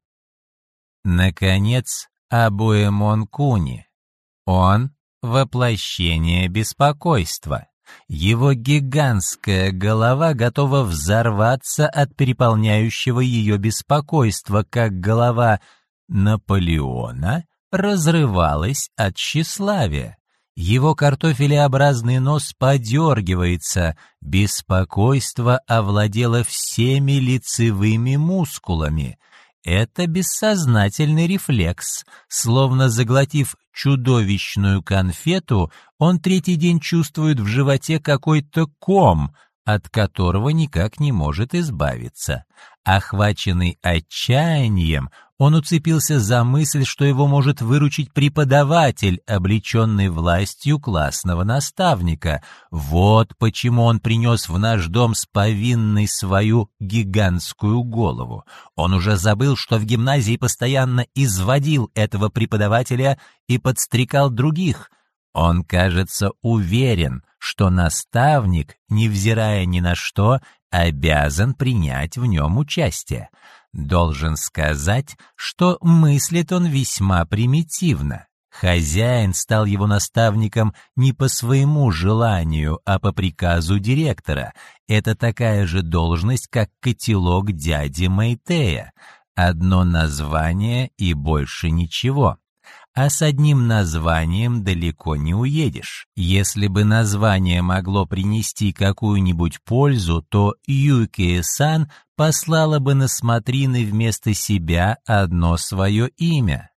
Наконец, Абуэмон Куни. Он — воплощение беспокойства. Его гигантская голова готова взорваться от переполняющего ее беспокойства, как голова Наполеона разрывалась от тщеславия. Его картофелеобразный нос подергивается, беспокойство овладело всеми лицевыми мускулами. Это бессознательный рефлекс. Словно заглотив чудовищную конфету, он третий день чувствует в животе какой-то ком. От которого никак не может избавиться. Охваченный отчаянием, он уцепился за мысль, что его может выручить преподаватель, облеченный властью классного наставника. Вот почему он принес в наш дом с повинной свою гигантскую голову. Он уже забыл, что в гимназии постоянно изводил этого преподавателя и подстрекал других. Он, кажется, уверен, что наставник, невзирая ни на что, обязан принять в нем участие. Должен сказать, что мыслит он весьма примитивно. Хозяин стал его наставником не по своему желанию, а по приказу директора. Это такая же должность, как котелок дяди Майтея. Одно название и больше ничего а с одним названием далеко не уедешь. Если бы название могло принести какую-нибудь пользу, то Юки-сан послала бы на смотрины вместо себя одно свое имя.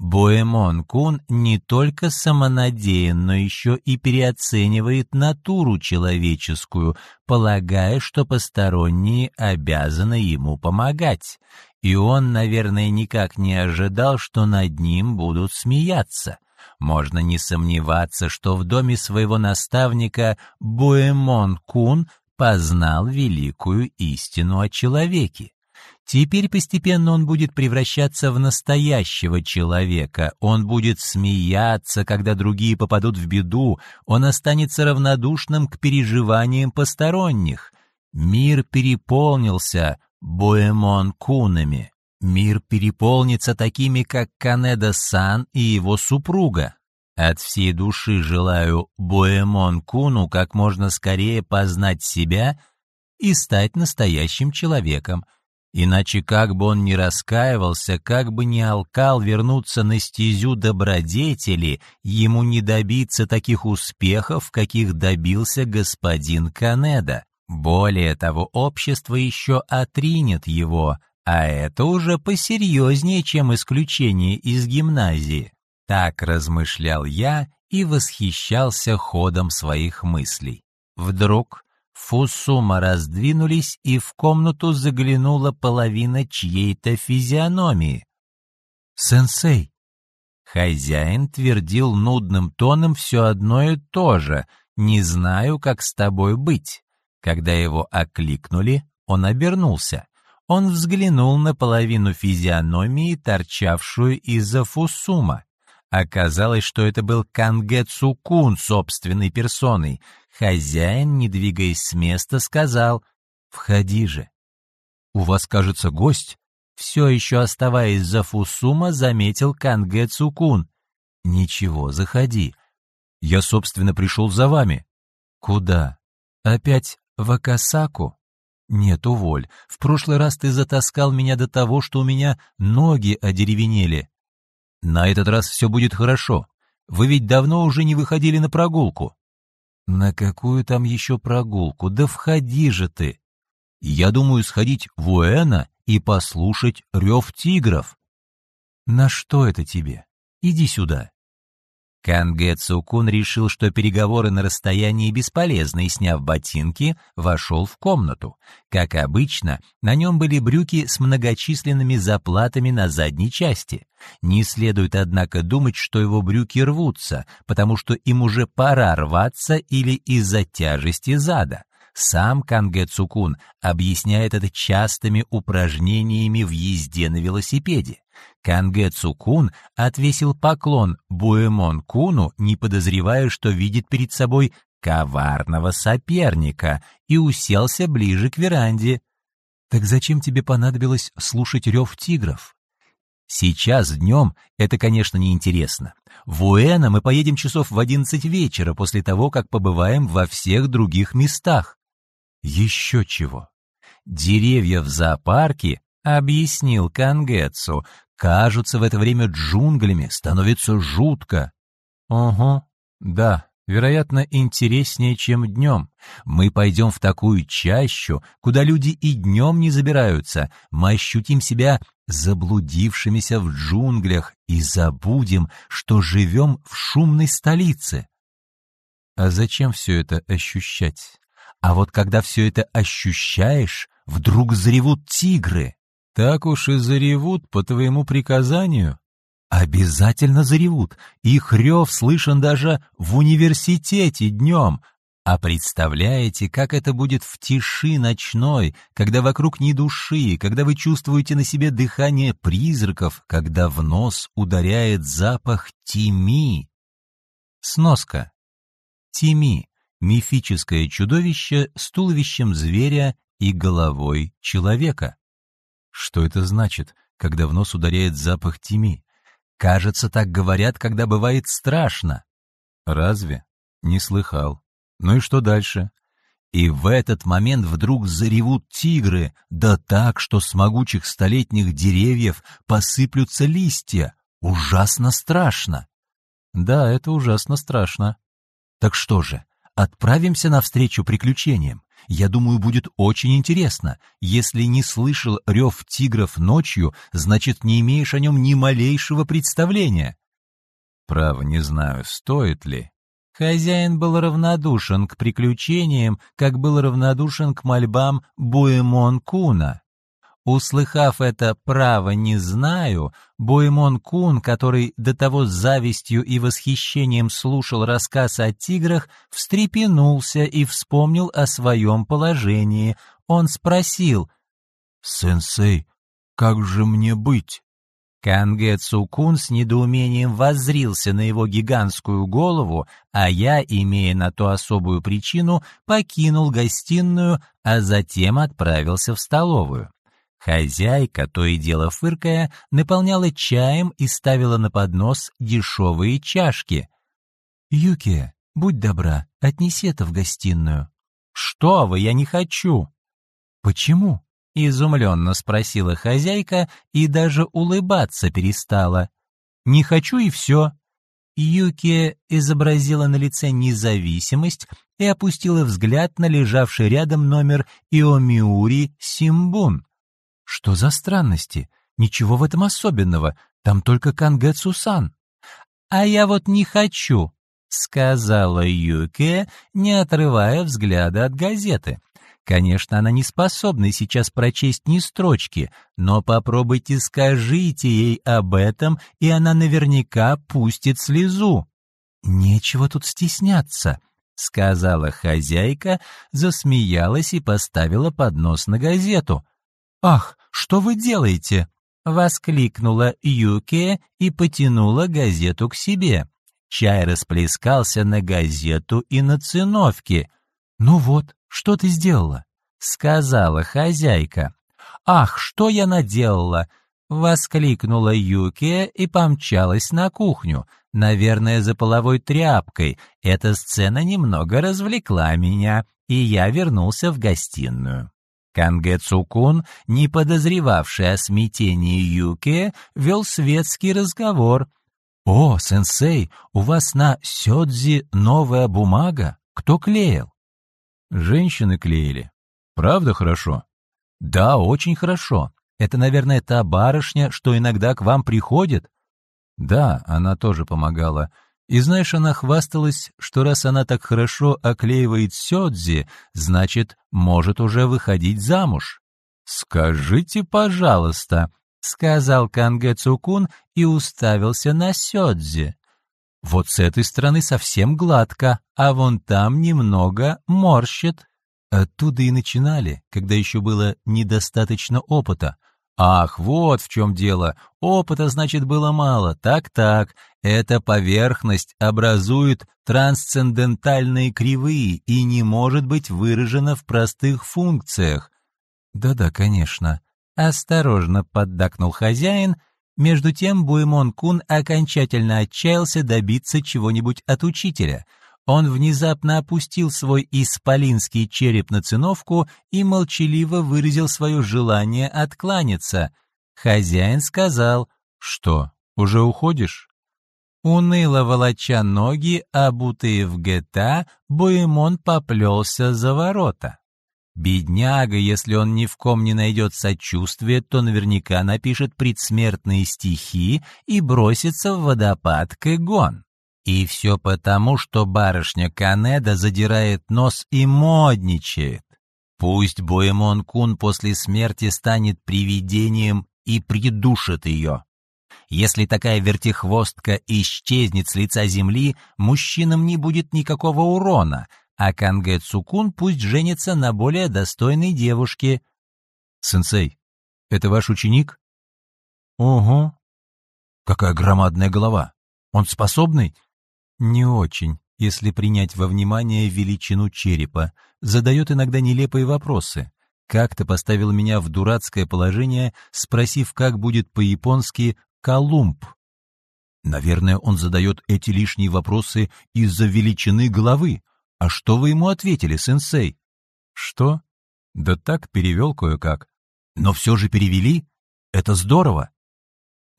Боэмон-кун не только самонадеян, но еще и переоценивает натуру человеческую, полагая, что посторонние обязаны ему помогать. И он, наверное, никак не ожидал, что над ним будут смеяться. Можно не сомневаться, что в доме своего наставника Боэмон-кун познал великую истину о человеке. Теперь постепенно он будет превращаться в настоящего человека, он будет смеяться, когда другие попадут в беду, он останется равнодушным к переживаниям посторонних. Мир переполнился боэмон-кунами. Мир переполнится такими, как Канеда-сан и его супруга. От всей души желаю Боэмон-куну как можно скорее познать себя и стать настоящим человеком — Иначе как бы он ни раскаивался, как бы ни алкал вернуться на стезю добродетели, ему не добиться таких успехов, каких добился господин Канеда. Более того, общество еще отринет его, а это уже посерьезнее, чем исключение из гимназии. Так размышлял я и восхищался ходом своих мыслей. Вдруг Фусума раздвинулись, и в комнату заглянула половина чьей-то физиономии. «Сенсей!» Хозяин твердил нудным тоном все одно и то же «Не знаю, как с тобой быть». Когда его окликнули, он обернулся. Он взглянул на половину физиономии, торчавшую из-за Фусума. Оказалось, что это был Канге Цукун собственной персоной. Хозяин, не двигаясь с места, сказал «Входи же». «У вас, кажется, гость?» Все еще оставаясь за Фусума, заметил Канге Цукун. «Ничего, заходи. Я, собственно, пришел за вами». «Куда? Опять в Акасаку?» «Нет, уволь. В прошлый раз ты затаскал меня до того, что у меня ноги одеревенели. На этот раз все будет хорошо. Вы ведь давно уже не выходили на прогулку. На какую там еще прогулку? Да входи же ты. Я думаю сходить в Уэна и послушать рев тигров. На что это тебе? Иди сюда. Канге Цукун решил, что переговоры на расстоянии бесполезны, и, сняв ботинки, вошел в комнату. Как обычно, на нем были брюки с многочисленными заплатами на задней части. Не следует, однако, думать, что его брюки рвутся, потому что им уже пора рваться или из-за тяжести зада. Сам Канге Цукун объясняет это частыми упражнениями в езде на велосипеде. Канге Цукун отвесил поклон Буэмон Куну, не подозревая, что видит перед собой коварного соперника, и уселся ближе к веранде. «Так зачем тебе понадобилось слушать рев тигров?» Сейчас днем это, конечно, неинтересно. В Уэна мы поедем часов в одиннадцать вечера после того, как побываем во всех других местах. Еще чего. Деревья в зоопарке, объяснил Кангетсу, кажутся в это время джунглями, становится жутко. Ого, да, вероятно, интереснее, чем днем. Мы пойдем в такую чащу, куда люди и днем не забираются. Мы ощутим себя заблудившимися в джунглях и забудем, что живем в шумной столице. А зачем все это ощущать? А вот когда все это ощущаешь, вдруг заревут тигры. Так уж и заревут по твоему приказанию. Обязательно заревут. Их рев слышен даже в университете днем. А представляете, как это будет в тиши ночной, когда вокруг ни души, когда вы чувствуете на себе дыхание призраков, когда в нос ударяет запах тими? Сноска. Тими — мифическое чудовище с туловищем зверя и головой человека. Что это значит, когда в нос ударяет запах тими? Кажется, так говорят, когда бывает страшно. Разве? Не слыхал. Ну и что дальше? И в этот момент вдруг заревут тигры, да так, что с могучих столетних деревьев посыплются листья. Ужасно страшно. Да, это ужасно страшно. Так что же, отправимся навстречу приключениям? Я думаю, будет очень интересно. Если не слышал рев тигров ночью, значит, не имеешь о нем ни малейшего представления. Право, не знаю, стоит ли. Хозяин был равнодушен к приключениям, как был равнодушен к мольбам Буэмон Куна. Услыхав это «право не знаю», Боймон Кун, который до того с завистью и восхищением слушал рассказ о тиграх, встрепенулся и вспомнил о своем положении. Он спросил «Сенсей, как же мне быть?» Канге Цукун с недоумением воззрился на его гигантскую голову, а я, имея на то особую причину, покинул гостиную, а затем отправился в столовую. Хозяйка, то и дело фыркая, наполняла чаем и ставила на поднос дешевые чашки. «Юки, будь добра, отнеси это в гостиную». «Что вы, я не хочу». «Почему?» — изумленно спросила хозяйка и даже улыбаться перестала. «Не хочу и все». Юки изобразила на лице независимость и опустила взгляд на лежавший рядом номер Иомиури Симбун. Что за странности? Ничего в этом особенного. Там только Кангэ Цусан. А я вот не хочу, сказала Юке, не отрывая взгляда от газеты. Конечно, она не способна сейчас прочесть ни строчки, но попробуйте скажите ей об этом, и она наверняка пустит слезу. Нечего тут стесняться, сказала хозяйка, засмеялась и поставила поднос на газету. Ах, что вы делаете?» — воскликнула Юки и потянула газету к себе. Чай расплескался на газету и на циновке. «Ну вот, что ты сделала?» — сказала хозяйка. «Ах, что я наделала!» — воскликнула Юки и помчалась на кухню. Наверное, за половой тряпкой. Эта сцена немного развлекла меня, и я вернулся в гостиную. Кангэ Цукун, не подозревавший о смятении Юке, вел светский разговор. «О, сенсей, у вас на сёдзи новая бумага? Кто клеил?» «Женщины клеили. Правда хорошо?» «Да, очень хорошо. Это, наверное, та барышня, что иногда к вам приходит?» «Да, она тоже помогала. И знаешь, она хвасталась, что раз она так хорошо оклеивает сёдзи, значит, может уже выходить замуж. «Скажите, пожалуйста», — сказал Кангэ Цукун и уставился на сёдзи. «Вот с этой стороны совсем гладко, а вон там немного морщит». Оттуда и начинали, когда еще было недостаточно опыта. Ах, вот в чем дело. Опыта, значит, было мало. Так-так, эта поверхность образует трансцендентальные кривые и не может быть выражена в простых функциях. Да-да, конечно. Осторожно поддакнул хозяин. Между тем Буймон Кун окончательно отчаялся добиться чего-нибудь от учителя — он внезапно опустил свой исполинский череп на циновку и молчаливо выразил свое желание откланяться. Хозяин сказал, «Что, уже уходишь?» Уныло волоча ноги, обутые в гета, Буэмон поплелся за ворота. Бедняга, если он ни в ком не найдет сочувствия, то наверняка напишет предсмертные стихи и бросится в водопад Кэгон. И все потому, что барышня Канеда задирает нос и модничает. Пусть Боемон-кун после смерти станет привидением и придушит ее. Если такая вертихвостка исчезнет с лица земли, мужчинам не будет никакого урона, а Кангэ Цукун пусть женится на более достойной девушке. «Сенсей, это ваш ученик?» «Ого». «Какая громадная голова! Он способный?» «Не очень, если принять во внимание величину черепа. Задает иногда нелепые вопросы. Как-то поставил меня в дурацкое положение, спросив, как будет по-японски Колумб. Наверное, он задает эти лишние вопросы из-за величины головы. А что вы ему ответили, сенсей? Что? Да так, перевел кое-как. Но все же перевели? Это здорово.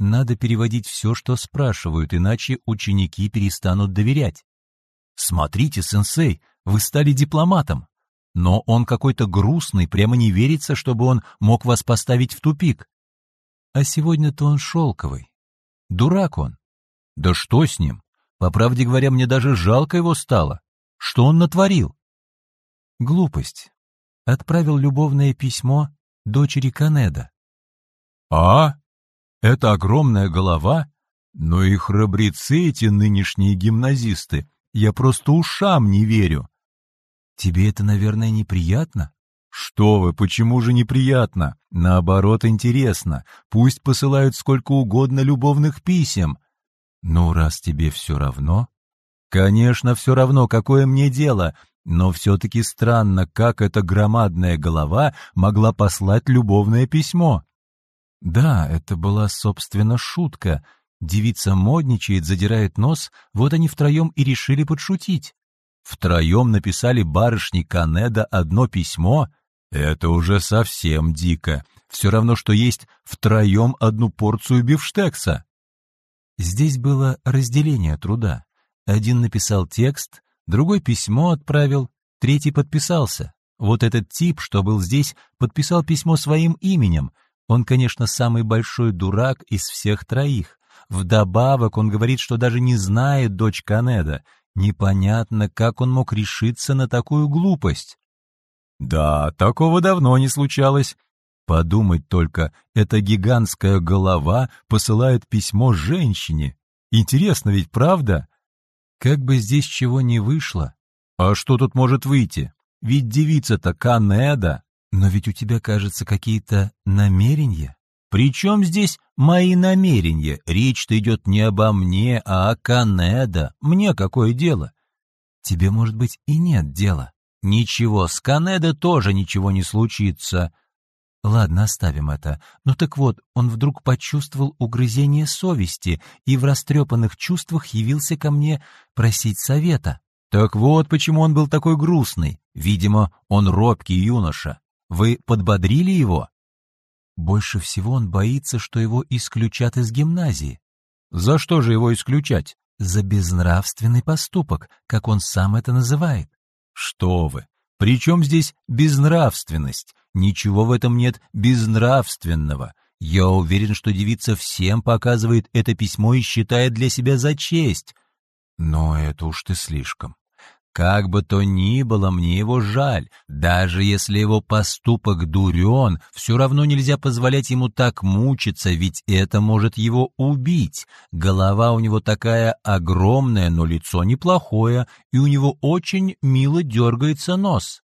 Надо переводить все, что спрашивают, иначе ученики перестанут доверять. Смотрите, сенсей, вы стали дипломатом. Но он какой-то грустный, прямо не верится, чтобы он мог вас поставить в тупик. А сегодня-то он шелковый. Дурак он. Да что с ним? По правде говоря, мне даже жалко его стало. Что он натворил? Глупость. Отправил любовное письмо дочери Канеда. А? Это огромная голова? Ну и храбрецы эти нынешние гимназисты. Я просто ушам не верю. Тебе это, наверное, неприятно? Что вы, почему же неприятно? Наоборот, интересно. Пусть посылают сколько угодно любовных писем. Ну, раз тебе все равно... Конечно, все равно, какое мне дело, но все-таки странно, как эта громадная голова могла послать любовное письмо. Да, это была, собственно, шутка. Девица модничает, задирает нос, вот они втроем и решили подшутить. Втроем написали барышне Канеда одно письмо — это уже совсем дико. Все равно, что есть втроем одну порцию бифштекса. Здесь было разделение труда. Один написал текст, другой письмо отправил, третий подписался. Вот этот тип, что был здесь, подписал письмо своим именем. Он, конечно, самый большой дурак из всех троих. Вдобавок он говорит, что даже не знает дочь Канеда. Непонятно, как он мог решиться на такую глупость. Да, такого давно не случалось. Подумать только, эта гигантская голова посылает письмо женщине. Интересно ведь, правда? Как бы здесь чего не вышло. А что тут может выйти? Ведь девица-то Канеда. Но ведь у тебя, кажется, какие-то намерения. Причем здесь мои намерения? Речь-то идет не обо мне, а о Канеда. Мне какое дело? Тебе, может быть, и нет дела. Ничего, с Канедо тоже ничего не случится. Ладно, оставим это. Ну так вот, он вдруг почувствовал угрызение совести и в растрепанных чувствах явился ко мне просить совета. Так вот, почему он был такой грустный. Видимо, он робкий юноша. Вы подбодрили его? Больше всего он боится, что его исключат из гимназии. За что же его исключать? За безнравственный поступок, как он сам это называет. Что вы! Причем здесь безнравственность? Ничего в этом нет безнравственного. Я уверен, что девица всем показывает это письмо и считает для себя за честь. Но это уж ты слишком. Как бы то ни было, мне его жаль. Даже если его поступок дурен, все равно нельзя позволять ему так мучиться, ведь это может его убить. Голова у него такая огромная, но лицо неплохое, и у него очень мило дергается нос.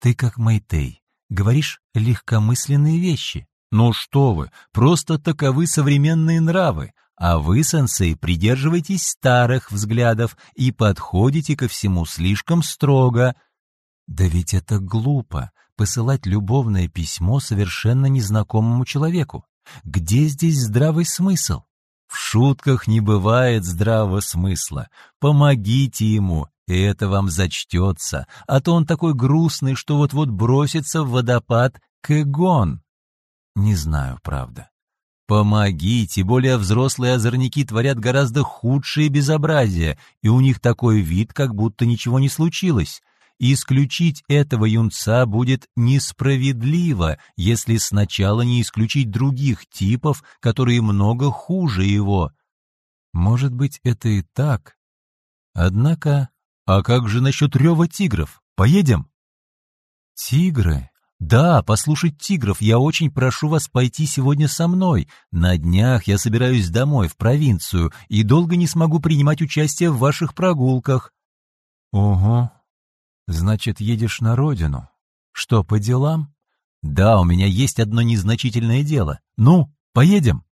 Ты как Мэйтей, говоришь легкомысленные вещи. Ну что вы, просто таковы современные нравы. А вы, сенсей, придерживаетесь старых взглядов и подходите ко всему слишком строго. Да ведь это глупо, посылать любовное письмо совершенно незнакомому человеку. Где здесь здравый смысл? В шутках не бывает здравого смысла. Помогите ему, и это вам зачтется, а то он такой грустный, что вот-вот бросится в водопад Кэгон. Не знаю, правда. Помогите, более взрослые озорники творят гораздо худшие безобразия, и у них такой вид, как будто ничего не случилось. исключить этого юнца будет несправедливо, если сначала не исключить других типов, которые много хуже его. Может быть, это и так, Однако, а как же насчет рева тигров? Поедем? Тигры? Да, послушать тигров, я очень прошу вас пойти сегодня со мной. На днях я собираюсь домой, в провинцию, и долго не смогу принимать участие в ваших прогулках. Ого, значит, едешь на родину. Что, по делам? Да, у меня есть одно незначительное дело. Ну, поедем?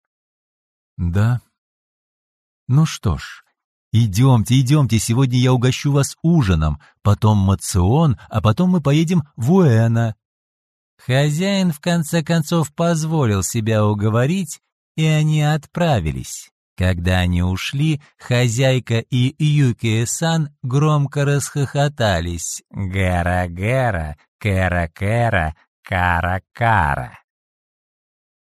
Да. Ну что ж, идемте, идемте, сегодня я угощу вас ужином, потом мацион, а потом мы поедем в Уэна. Хозяин в конце концов позволил себя уговорить, и они отправились. Когда они ушли, хозяйка и Юки-сан громко расхохотались. «Гара-гара, кэра-кэра, кара-кара».